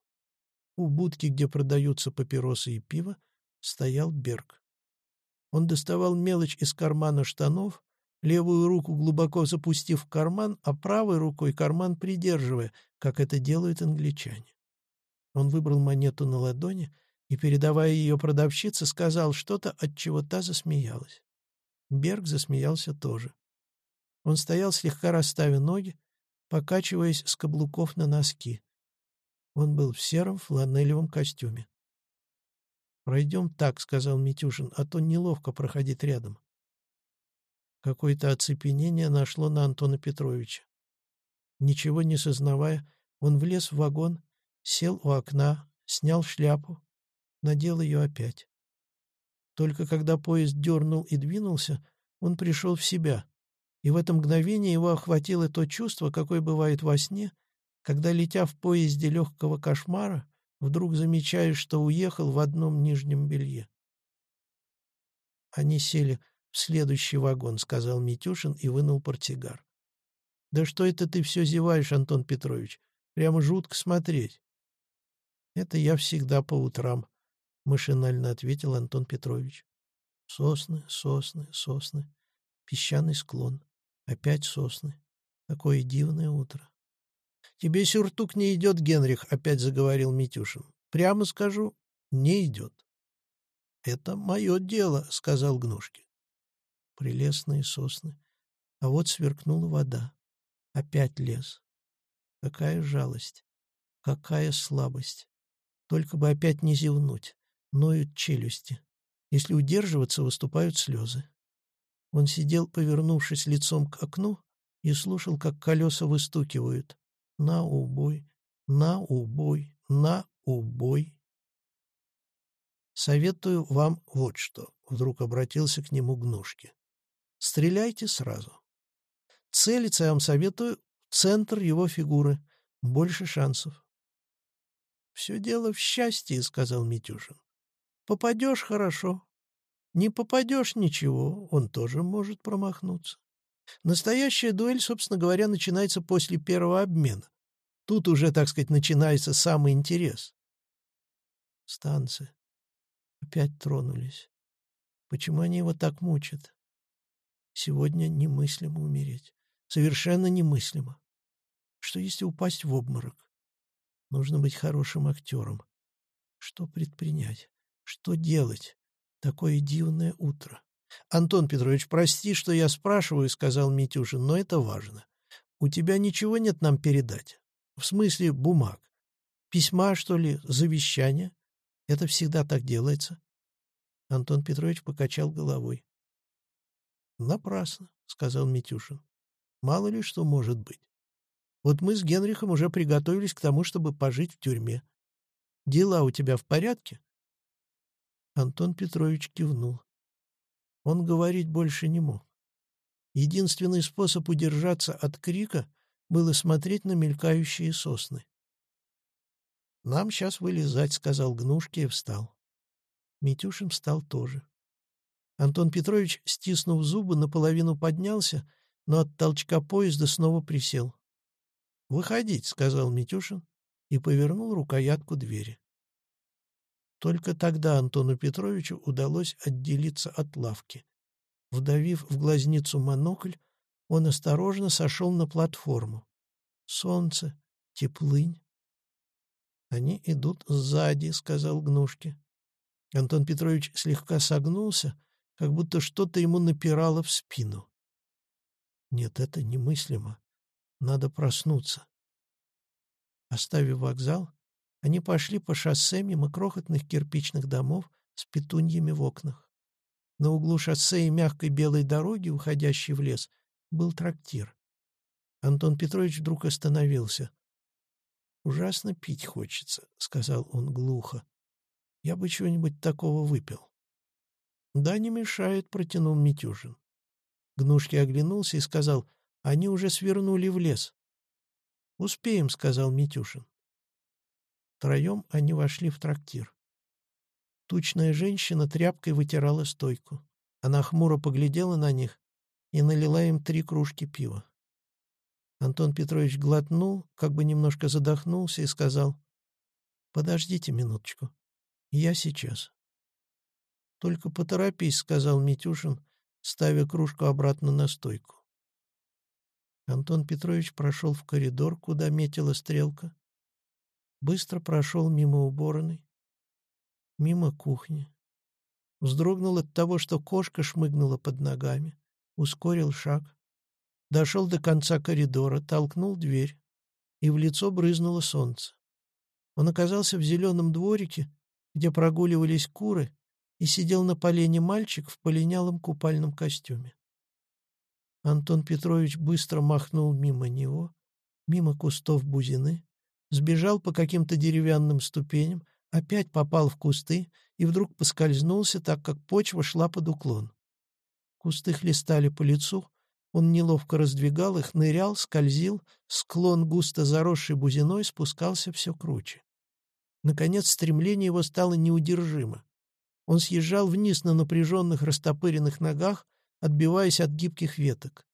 У будки, где продаются папиросы и пиво, стоял Берг. Он доставал мелочь из кармана штанов, левую руку глубоко запустив в карман, а правой рукой карман придерживая, как это делают англичане. Он выбрал монету на ладони и, передавая ее продавщице, сказал что-то, от чего та засмеялась. Берг засмеялся тоже. Он стоял, слегка расставив ноги, покачиваясь с каблуков на носки. Он был в сером фланелевом костюме. «Пройдем так», — сказал Митюшин, — «а то неловко проходить рядом». Какое-то оцепенение нашло на Антона Петровича. Ничего не сознавая, он влез в вагон, сел у окна, снял шляпу, надел ее опять. Только когда поезд дернул и двинулся, он пришел в себя, и в это мгновение его охватило то чувство, какое бывает во сне, когда, летя в поезде легкого кошмара, вдруг замечаешь, что уехал в одном нижнем белье. Они сели «В следующий вагон», — сказал Митюшин и вынул портсигар. «Да что это ты все зеваешь, Антон Петрович? Прямо жутко смотреть». «Это я всегда по утрам», — машинально ответил Антон Петрович. «Сосны, сосны, сосны, песчаный склон, опять сосны. Такое дивное утро». «Тебе сюртук не идет, Генрих», — опять заговорил Митюшин. «Прямо скажу, не идет». «Это мое дело», — сказал Гнушки прелестные сосны. А вот сверкнула вода. Опять лес. Какая жалость, какая слабость. Только бы опять не зевнуть. ноют челюсти. Если удерживаться, выступают слезы. Он сидел, повернувшись лицом к окну, и слушал, как колеса выстукивают. На убой, на убой, на убой. «Советую вам вот что», — вдруг обратился к нему Гнушки. «Стреляйте сразу. Целиться я вам советую в центр его фигуры. Больше шансов». «Все дело в счастье», — сказал Митюшин. «Попадешь — хорошо. Не попадешь — ничего, он тоже может промахнуться. Настоящая дуэль, собственно говоря, начинается после первого обмена. Тут уже, так сказать, начинается самый интерес. Станцы опять тронулись. Почему они его так мучат? Сегодня немыслимо умереть. Совершенно немыслимо. Что если упасть в обморок? Нужно быть хорошим актером. Что предпринять? Что делать? Такое дивное утро. «Антон Петрович, прости, что я спрашиваю», — сказал Митюшин, — «но это важно. У тебя ничего нет нам передать? В смысле бумаг? Письма, что ли, завещания? Это всегда так делается?» Антон Петрович покачал головой. «Напрасно», — сказал Митюшин. «Мало ли что может быть. Вот мы с Генрихом уже приготовились к тому, чтобы пожить в тюрьме. Дела у тебя в порядке?» Антон Петрович кивнул. Он говорить больше не мог. Единственный способ удержаться от крика было смотреть на мелькающие сосны. «Нам сейчас вылезать», — сказал Гнушки и встал. Митюшин встал тоже. Антон Петрович, стиснув зубы, наполовину поднялся, но от толчка поезда снова присел. «Выходить», — сказал Митюшин и повернул рукоятку двери. Только тогда Антону Петровичу удалось отделиться от лавки. Вдавив в глазницу монокль, он осторожно сошел на платформу. Солнце, теплынь. «Они идут сзади», — сказал Гнушки. Антон Петрович слегка согнулся, как будто что-то ему напирало в спину. Нет, это немыслимо. Надо проснуться. Оставив вокзал, они пошли по шоссе мимо крохотных кирпичных домов с петуньями в окнах. На углу шоссе и мягкой белой дороги, уходящей в лес, был трактир. Антон Петрович вдруг остановился. «Ужасно пить хочется», — сказал он глухо. «Я бы чего-нибудь такого выпил». «Да, не мешает», — протянул Митюшин. Гнушки оглянулся и сказал, «Они уже свернули в лес». «Успеем», — сказал Митюшин. Втроем они вошли в трактир. Тучная женщина тряпкой вытирала стойку. Она хмуро поглядела на них и налила им три кружки пива. Антон Петрович глотнул, как бы немножко задохнулся и сказал, «Подождите минуточку, я сейчас». «Только поторопись», — сказал Митюшин, ставя кружку обратно на стойку. Антон Петрович прошел в коридор, куда метила стрелка, быстро прошел мимо уборной, мимо кухни. Вздрогнул от того, что кошка шмыгнула под ногами, ускорил шаг. Дошел до конца коридора, толкнул дверь, и в лицо брызнуло солнце. Он оказался в зеленом дворике, где прогуливались куры, и сидел на полене мальчик в полинялом купальном костюме. Антон Петрович быстро махнул мимо него, мимо кустов бузины, сбежал по каким-то деревянным ступеням, опять попал в кусты и вдруг поскользнулся, так как почва шла под уклон. Кусты хлестали по лицу, он неловко раздвигал их, нырял, скользил, склон густо заросший бузиной спускался все круче. Наконец стремление его стало неудержимо. Он съезжал вниз на напряженных растопыренных ногах, отбиваясь от гибких веток.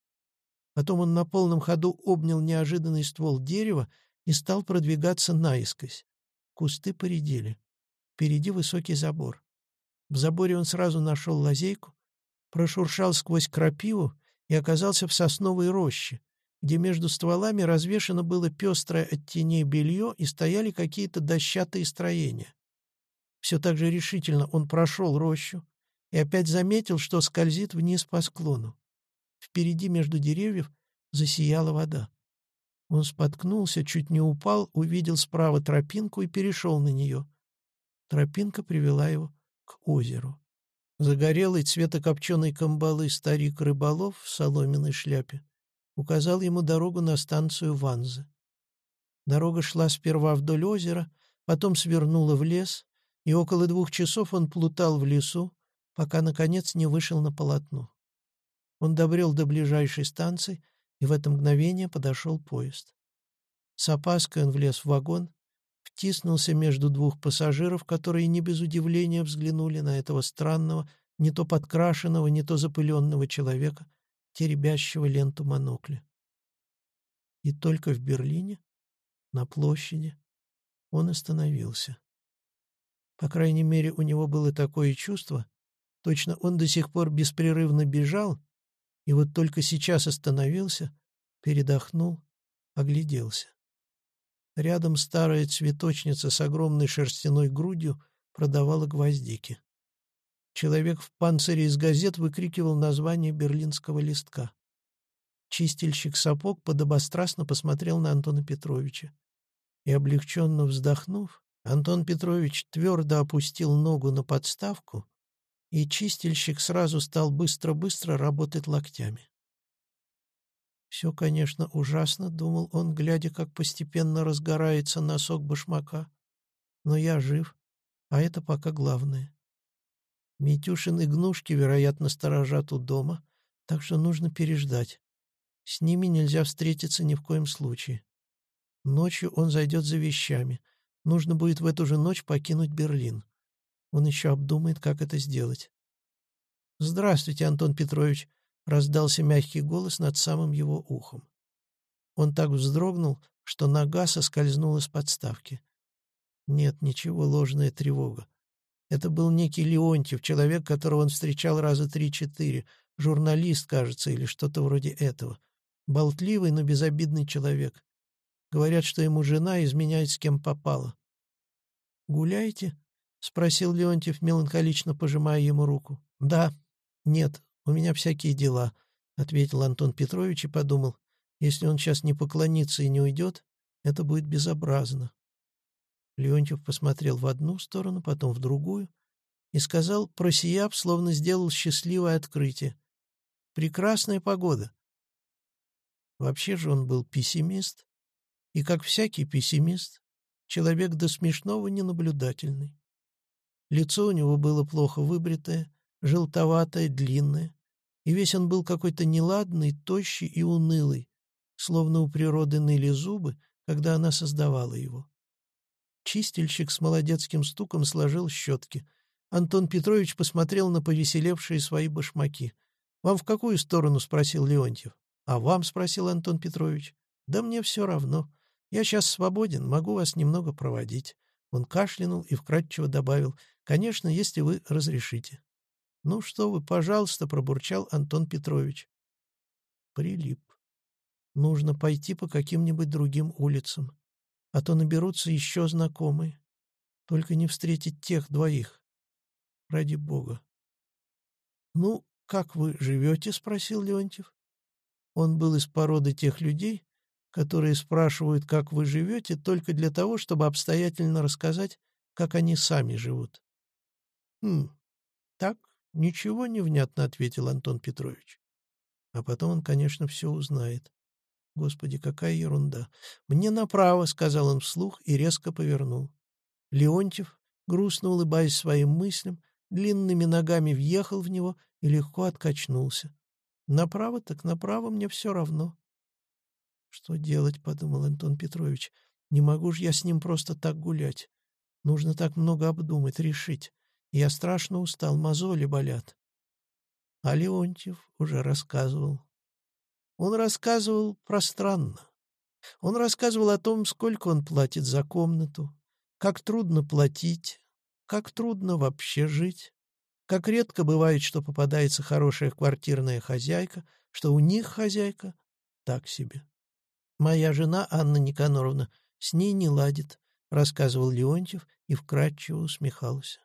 Потом он на полном ходу обнял неожиданный ствол дерева и стал продвигаться наискось. Кусты поредели. Впереди высокий забор. В заборе он сразу нашел лазейку, прошуршал сквозь крапиву и оказался в сосновой роще, где между стволами развешено было пестрое от теней белье и стояли какие-то дощатые строения. Все так же решительно он прошел рощу и опять заметил, что скользит вниз по склону. Впереди между деревьев засияла вода. Он споткнулся, чуть не упал, увидел справа тропинку и перешел на нее. Тропинка привела его к озеру. Загорелый цвета копченой камбалы старик-рыболов в соломенной шляпе указал ему дорогу на станцию Ванзы. Дорога шла сперва вдоль озера, потом свернула в лес, и около двух часов он плутал в лесу, пока, наконец, не вышел на полотно. Он добрел до ближайшей станции, и в это мгновение подошел поезд. С опаской он влез в вагон, втиснулся между двух пассажиров, которые не без удивления взглянули на этого странного, не то подкрашенного, не то запыленного человека, теребящего ленту монокля. И только в Берлине, на площади, он остановился. По крайней мере, у него было такое чувство, точно он до сих пор беспрерывно бежал, и вот только сейчас остановился, передохнул, огляделся. Рядом старая цветочница с огромной шерстяной грудью продавала гвоздики. Человек в панцире из газет выкрикивал название берлинского листка. Чистильщик сапог подобострастно посмотрел на Антона Петровича. И, облегченно вздохнув, Антон Петрович твердо опустил ногу на подставку, и чистильщик сразу стал быстро-быстро работать локтями. Все, конечно, ужасно, — думал он, глядя, как постепенно разгорается носок башмака. Но я жив, а это пока главное. Митюшин и Гнушки, вероятно, сторожат у дома, так что нужно переждать. С ними нельзя встретиться ни в коем случае. Ночью он зайдет за вещами. Нужно будет в эту же ночь покинуть Берлин. Он еще обдумает, как это сделать. «Здравствуйте, Антон Петрович», — раздался мягкий голос над самым его ухом. Он так вздрогнул, что нога соскользнула с подставки. Нет, ничего, ложная тревога. Это был некий Леонтьев, человек, которого он встречал раза три-четыре, журналист, кажется, или что-то вроде этого. Болтливый, но безобидный человек. Говорят, что ему жена изменяет с кем попало. «Гуляете?» — спросил Леонтьев, меланхолично пожимая ему руку. «Да. Нет, у меня всякие дела», — ответил Антон Петрович и подумал. «Если он сейчас не поклонится и не уйдет, это будет безобразно». Леонтьев посмотрел в одну сторону, потом в другую и сказал, просияв, словно сделал счастливое открытие. «Прекрасная погода». Вообще же он был пессимист, и, как всякий пессимист, человек до смешного ненаблюдательный. Лицо у него было плохо выбритое, желтоватое, длинное, и весь он был какой-то неладный, тощий и унылый, словно у природы ныли зубы, когда она создавала его. Чистильщик с молодецким стуком сложил щетки. Антон Петрович посмотрел на повеселевшие свои башмаки. «Вам в какую сторону?» — спросил Леонтьев. «А вам?» — спросил Антон Петрович. «Да мне все равно. Я сейчас свободен, могу вас немного проводить». Он кашлянул и вкратчиво добавил. «Конечно, если вы разрешите». «Ну что вы, пожалуйста», — пробурчал Антон Петрович. Прилип. Нужно пойти по каким-нибудь другим улицам а то наберутся еще знакомые. Только не встретить тех двоих. Ради бога. «Ну, как вы живете?» — спросил Леонтьев. Он был из породы тех людей, которые спрашивают, как вы живете, только для того, чтобы обстоятельно рассказать, как они сами живут. «Хм, так, ничего невнятно», — ответил Антон Петрович. А потом он, конечно, все узнает. Господи, какая ерунда. «Мне направо», — сказал он вслух и резко повернул. Леонтьев, грустно улыбаясь своим мыслям, длинными ногами въехал в него и легко откачнулся. «Направо так направо, мне все равно». «Что делать?» — подумал Антон Петрович. «Не могу же я с ним просто так гулять. Нужно так много обдумать, решить. Я страшно устал, мозоли болят». А Леонтьев уже рассказывал. Он рассказывал пространно. Он рассказывал о том, сколько он платит за комнату, как трудно платить, как трудно вообще жить, как редко бывает, что попадается хорошая квартирная хозяйка, что у них хозяйка так себе. «Моя жена, Анна Никаноровна, с ней не ладит», — рассказывал Леонтьев и вкратчиво усмехался.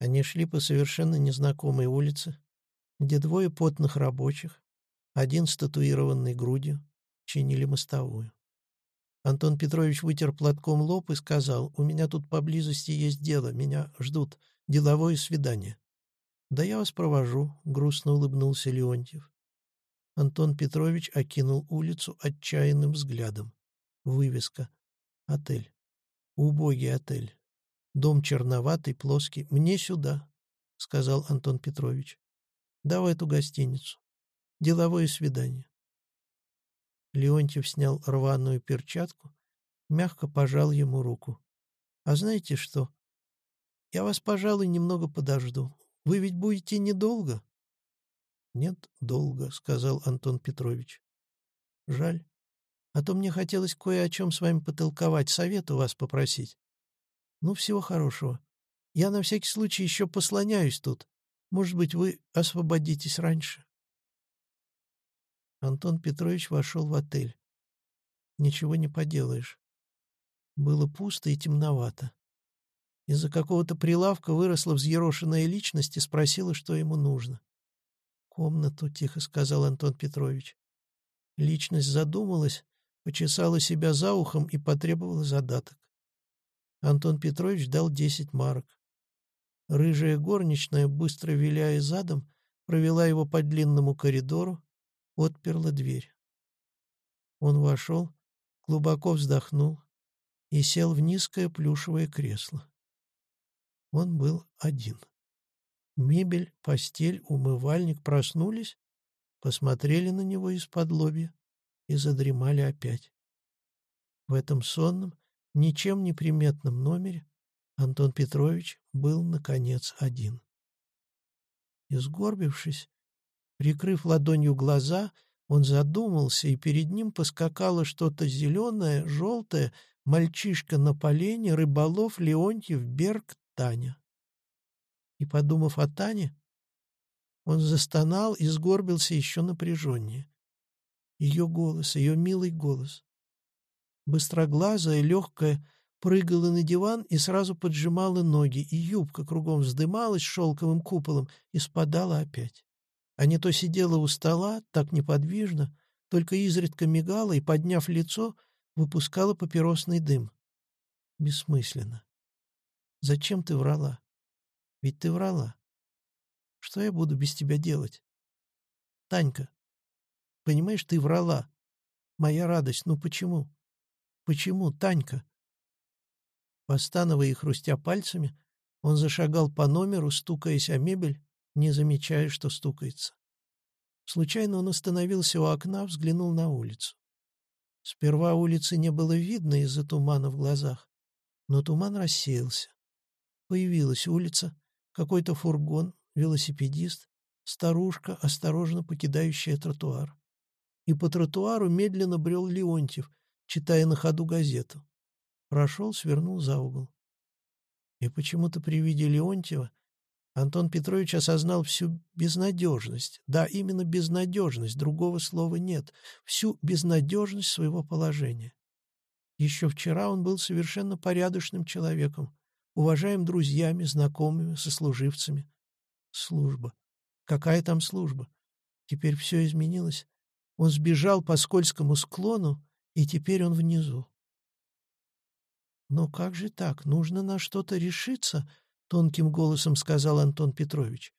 Они шли по совершенно незнакомой улице, где двое потных рабочих, один с татуированной грудью, чинили мостовую. Антон Петрович вытер платком лоб и сказал, «У меня тут поблизости есть дело, меня ждут. Деловое свидание». «Да я вас провожу», — грустно улыбнулся Леонтьев. Антон Петрович окинул улицу отчаянным взглядом. Вывеска. Отель. Убогий отель. Дом черноватый, плоский. «Мне сюда», — сказал Антон Петрович. «Да в эту гостиницу. Деловое свидание». Леонтьев снял рваную перчатку, мягко пожал ему руку. «А знаете что? Я вас, пожалуй, немного подожду. Вы ведь будете недолго?» «Нет, долго», — сказал Антон Петрович. «Жаль. А то мне хотелось кое о чем с вами потолковать, совет у вас попросить. Ну, всего хорошего. Я на всякий случай еще послоняюсь тут. Может быть, вы освободитесь раньше?» Антон Петрович вошел в отель. Ничего не поделаешь. Было пусто и темновато. Из-за какого-то прилавка выросла взъерошенная личность и спросила, что ему нужно. «Комнату», — тихо сказал Антон Петрович. Личность задумалась, почесала себя за ухом и потребовала задаток. Антон Петрович дал десять марок. Рыжая горничная, быстро виляя задом, провела его по длинному коридору, отперла дверь. Он вошел, глубоко вздохнул и сел в низкое плюшевое кресло. Он был один. Мебель, постель, умывальник проснулись, посмотрели на него из-под лобья и задремали опять. В этом сонном, ничем не приметном номере Антон Петрович был, наконец, один. Изгорбившись, Прикрыв ладонью глаза, он задумался, и перед ним поскакало что-то зеленое, желтое, мальчишка на полене, рыболов, Леонтьев, Берг, Таня. И, подумав о Тане, он застонал и сгорбился еще напряженнее. Ее голос, ее милый голос. Быстроглазая, легкая, прыгала на диван и сразу поджимала ноги, и юбка кругом вздымалась шелковым куполом и спадала опять а не то сидела у стола, так неподвижно, только изредка мигала и, подняв лицо, выпускала папиросный дым. Бессмысленно. Зачем ты врала? Ведь ты врала. Что я буду без тебя делать? Танька, понимаешь, ты врала. Моя радость, ну почему? Почему, Танька? Постановая и хрустя пальцами, он зашагал по номеру, стукаясь о мебель, не замечая, что стукается. Случайно он остановился у окна, взглянул на улицу. Сперва улицы не было видно из-за тумана в глазах, но туман рассеялся. Появилась улица, какой-то фургон, велосипедист, старушка, осторожно покидающая тротуар. И по тротуару медленно брел Леонтьев, читая на ходу газету. Прошел, свернул за угол. И почему-то при виде Леонтьева Антон Петрович осознал всю безнадежность, да, именно безнадежность, другого слова нет, всю безнадежность своего положения. Еще вчера он был совершенно порядочным человеком, уважаем друзьями, знакомыми, сослуживцами. Служба. Какая там служба? Теперь все изменилось. Он сбежал по скользкому склону, и теперь он внизу. Но как же так? Нужно на что-то решиться, — тонким голосом сказал Антон Петрович.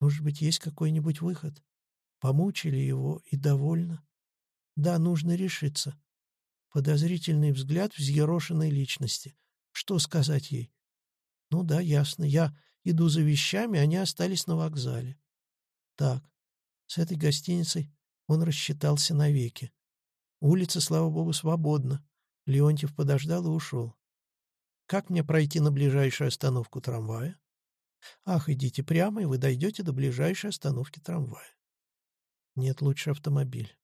«Может быть, есть какой-нибудь выход? Помучили его и довольно. Да, нужно решиться». Подозрительный взгляд взъерошенной личности. Что сказать ей? «Ну да, ясно. Я иду за вещами, они остались на вокзале». Так, с этой гостиницей он рассчитался навеки. Улица, слава богу, свободна. Леонтьев подождал и ушел. Как мне пройти на ближайшую остановку трамвая? Ах, идите прямо, и вы дойдете до ближайшей остановки трамвая. Нет, лучше автомобиль.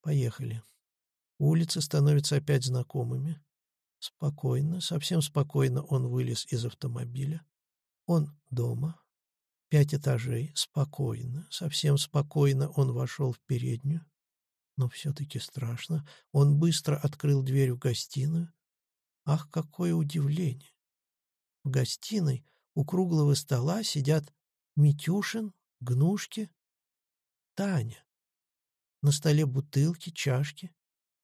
Поехали. Улицы становятся опять знакомыми. Спокойно, совсем спокойно он вылез из автомобиля. Он дома. Пять этажей. Спокойно, совсем спокойно он вошел в переднюю. Но все-таки страшно. Он быстро открыл дверь в гостиную. Ах, какое удивление! В гостиной у круглого стола сидят Митюшин, Гнушки, Таня. На столе бутылки, чашки.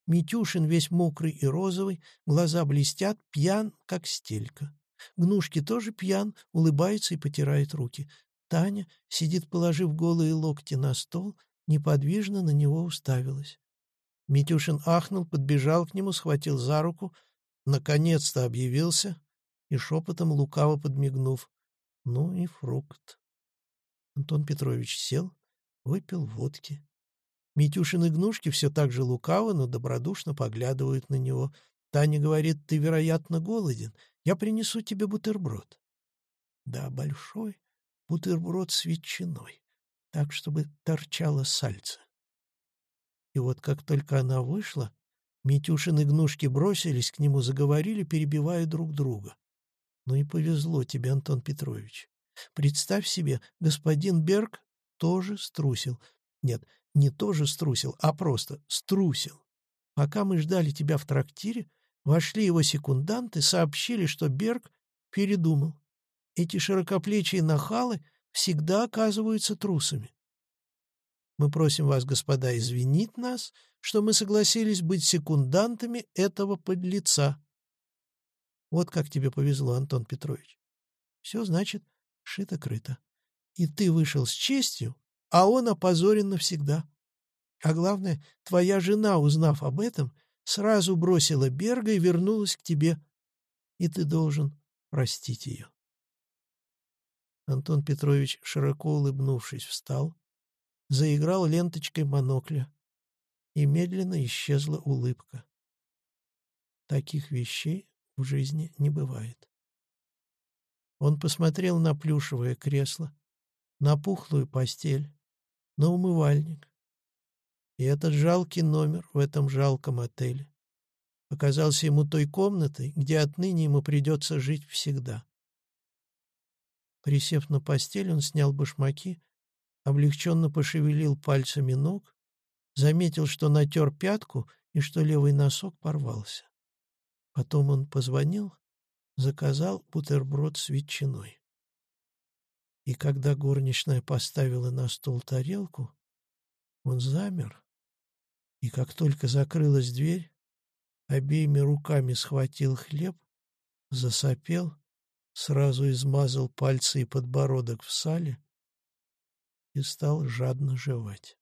Митюшин весь мокрый и розовый, глаза блестят, пьян, как стелька. Гнушки тоже пьян, улыбается и потирает руки. Таня сидит, положив голые локти на стол, неподвижно на него уставилась. Митюшин ахнул, подбежал к нему, схватил за руку, наконец-то объявился и шепотом лукаво подмигнув. Ну и фрукт. Антон Петрович сел, выпил водки. Митюшин и Гнушки все так же лукаво, но добродушно поглядывают на него. Таня говорит, ты, вероятно, голоден. Я принесу тебе бутерброд. Да, большой бутерброд с ветчиной, так, чтобы торчало сальце. И вот как только она вышла, Митюшин и Гнушки бросились к нему, заговорили, перебивая друг друга. Ну и повезло тебе, Антон Петрович. Представь себе, господин Берг тоже струсил. Нет, не тоже струсил, а просто струсил. Пока мы ждали тебя в трактире, вошли его секунданты, сообщили, что Берг передумал. Эти широкоплечие нахалы всегда оказываются трусами. Мы просим вас, господа, извинить нас, что мы согласились быть секундантами этого подлеца. Вот как тебе повезло, Антон Петрович. Все, значит, шито-крыто. И ты вышел с честью, а он опозорен навсегда. А главное, твоя жена, узнав об этом, сразу бросила Берга и вернулась к тебе, и ты должен простить ее. Антон Петрович, широко улыбнувшись, встал, заиграл ленточкой монокля, и медленно исчезла улыбка. Таких вещей в жизни не бывает. Он посмотрел на плюшевое кресло, на пухлую постель, на умывальник. И этот жалкий номер в этом жалком отеле показался ему той комнатой, где отныне ему придется жить всегда. Присев на постель, он снял башмаки облегченно пошевелил пальцами ног, заметил, что натер пятку и что левый носок порвался. Потом он позвонил, заказал бутерброд с ветчиной. И когда горничная поставила на стол тарелку, он замер, и как только закрылась дверь, обеими руками схватил хлеб, засопел, сразу измазал пальцы и подбородок в сале, и стал жадно жевать.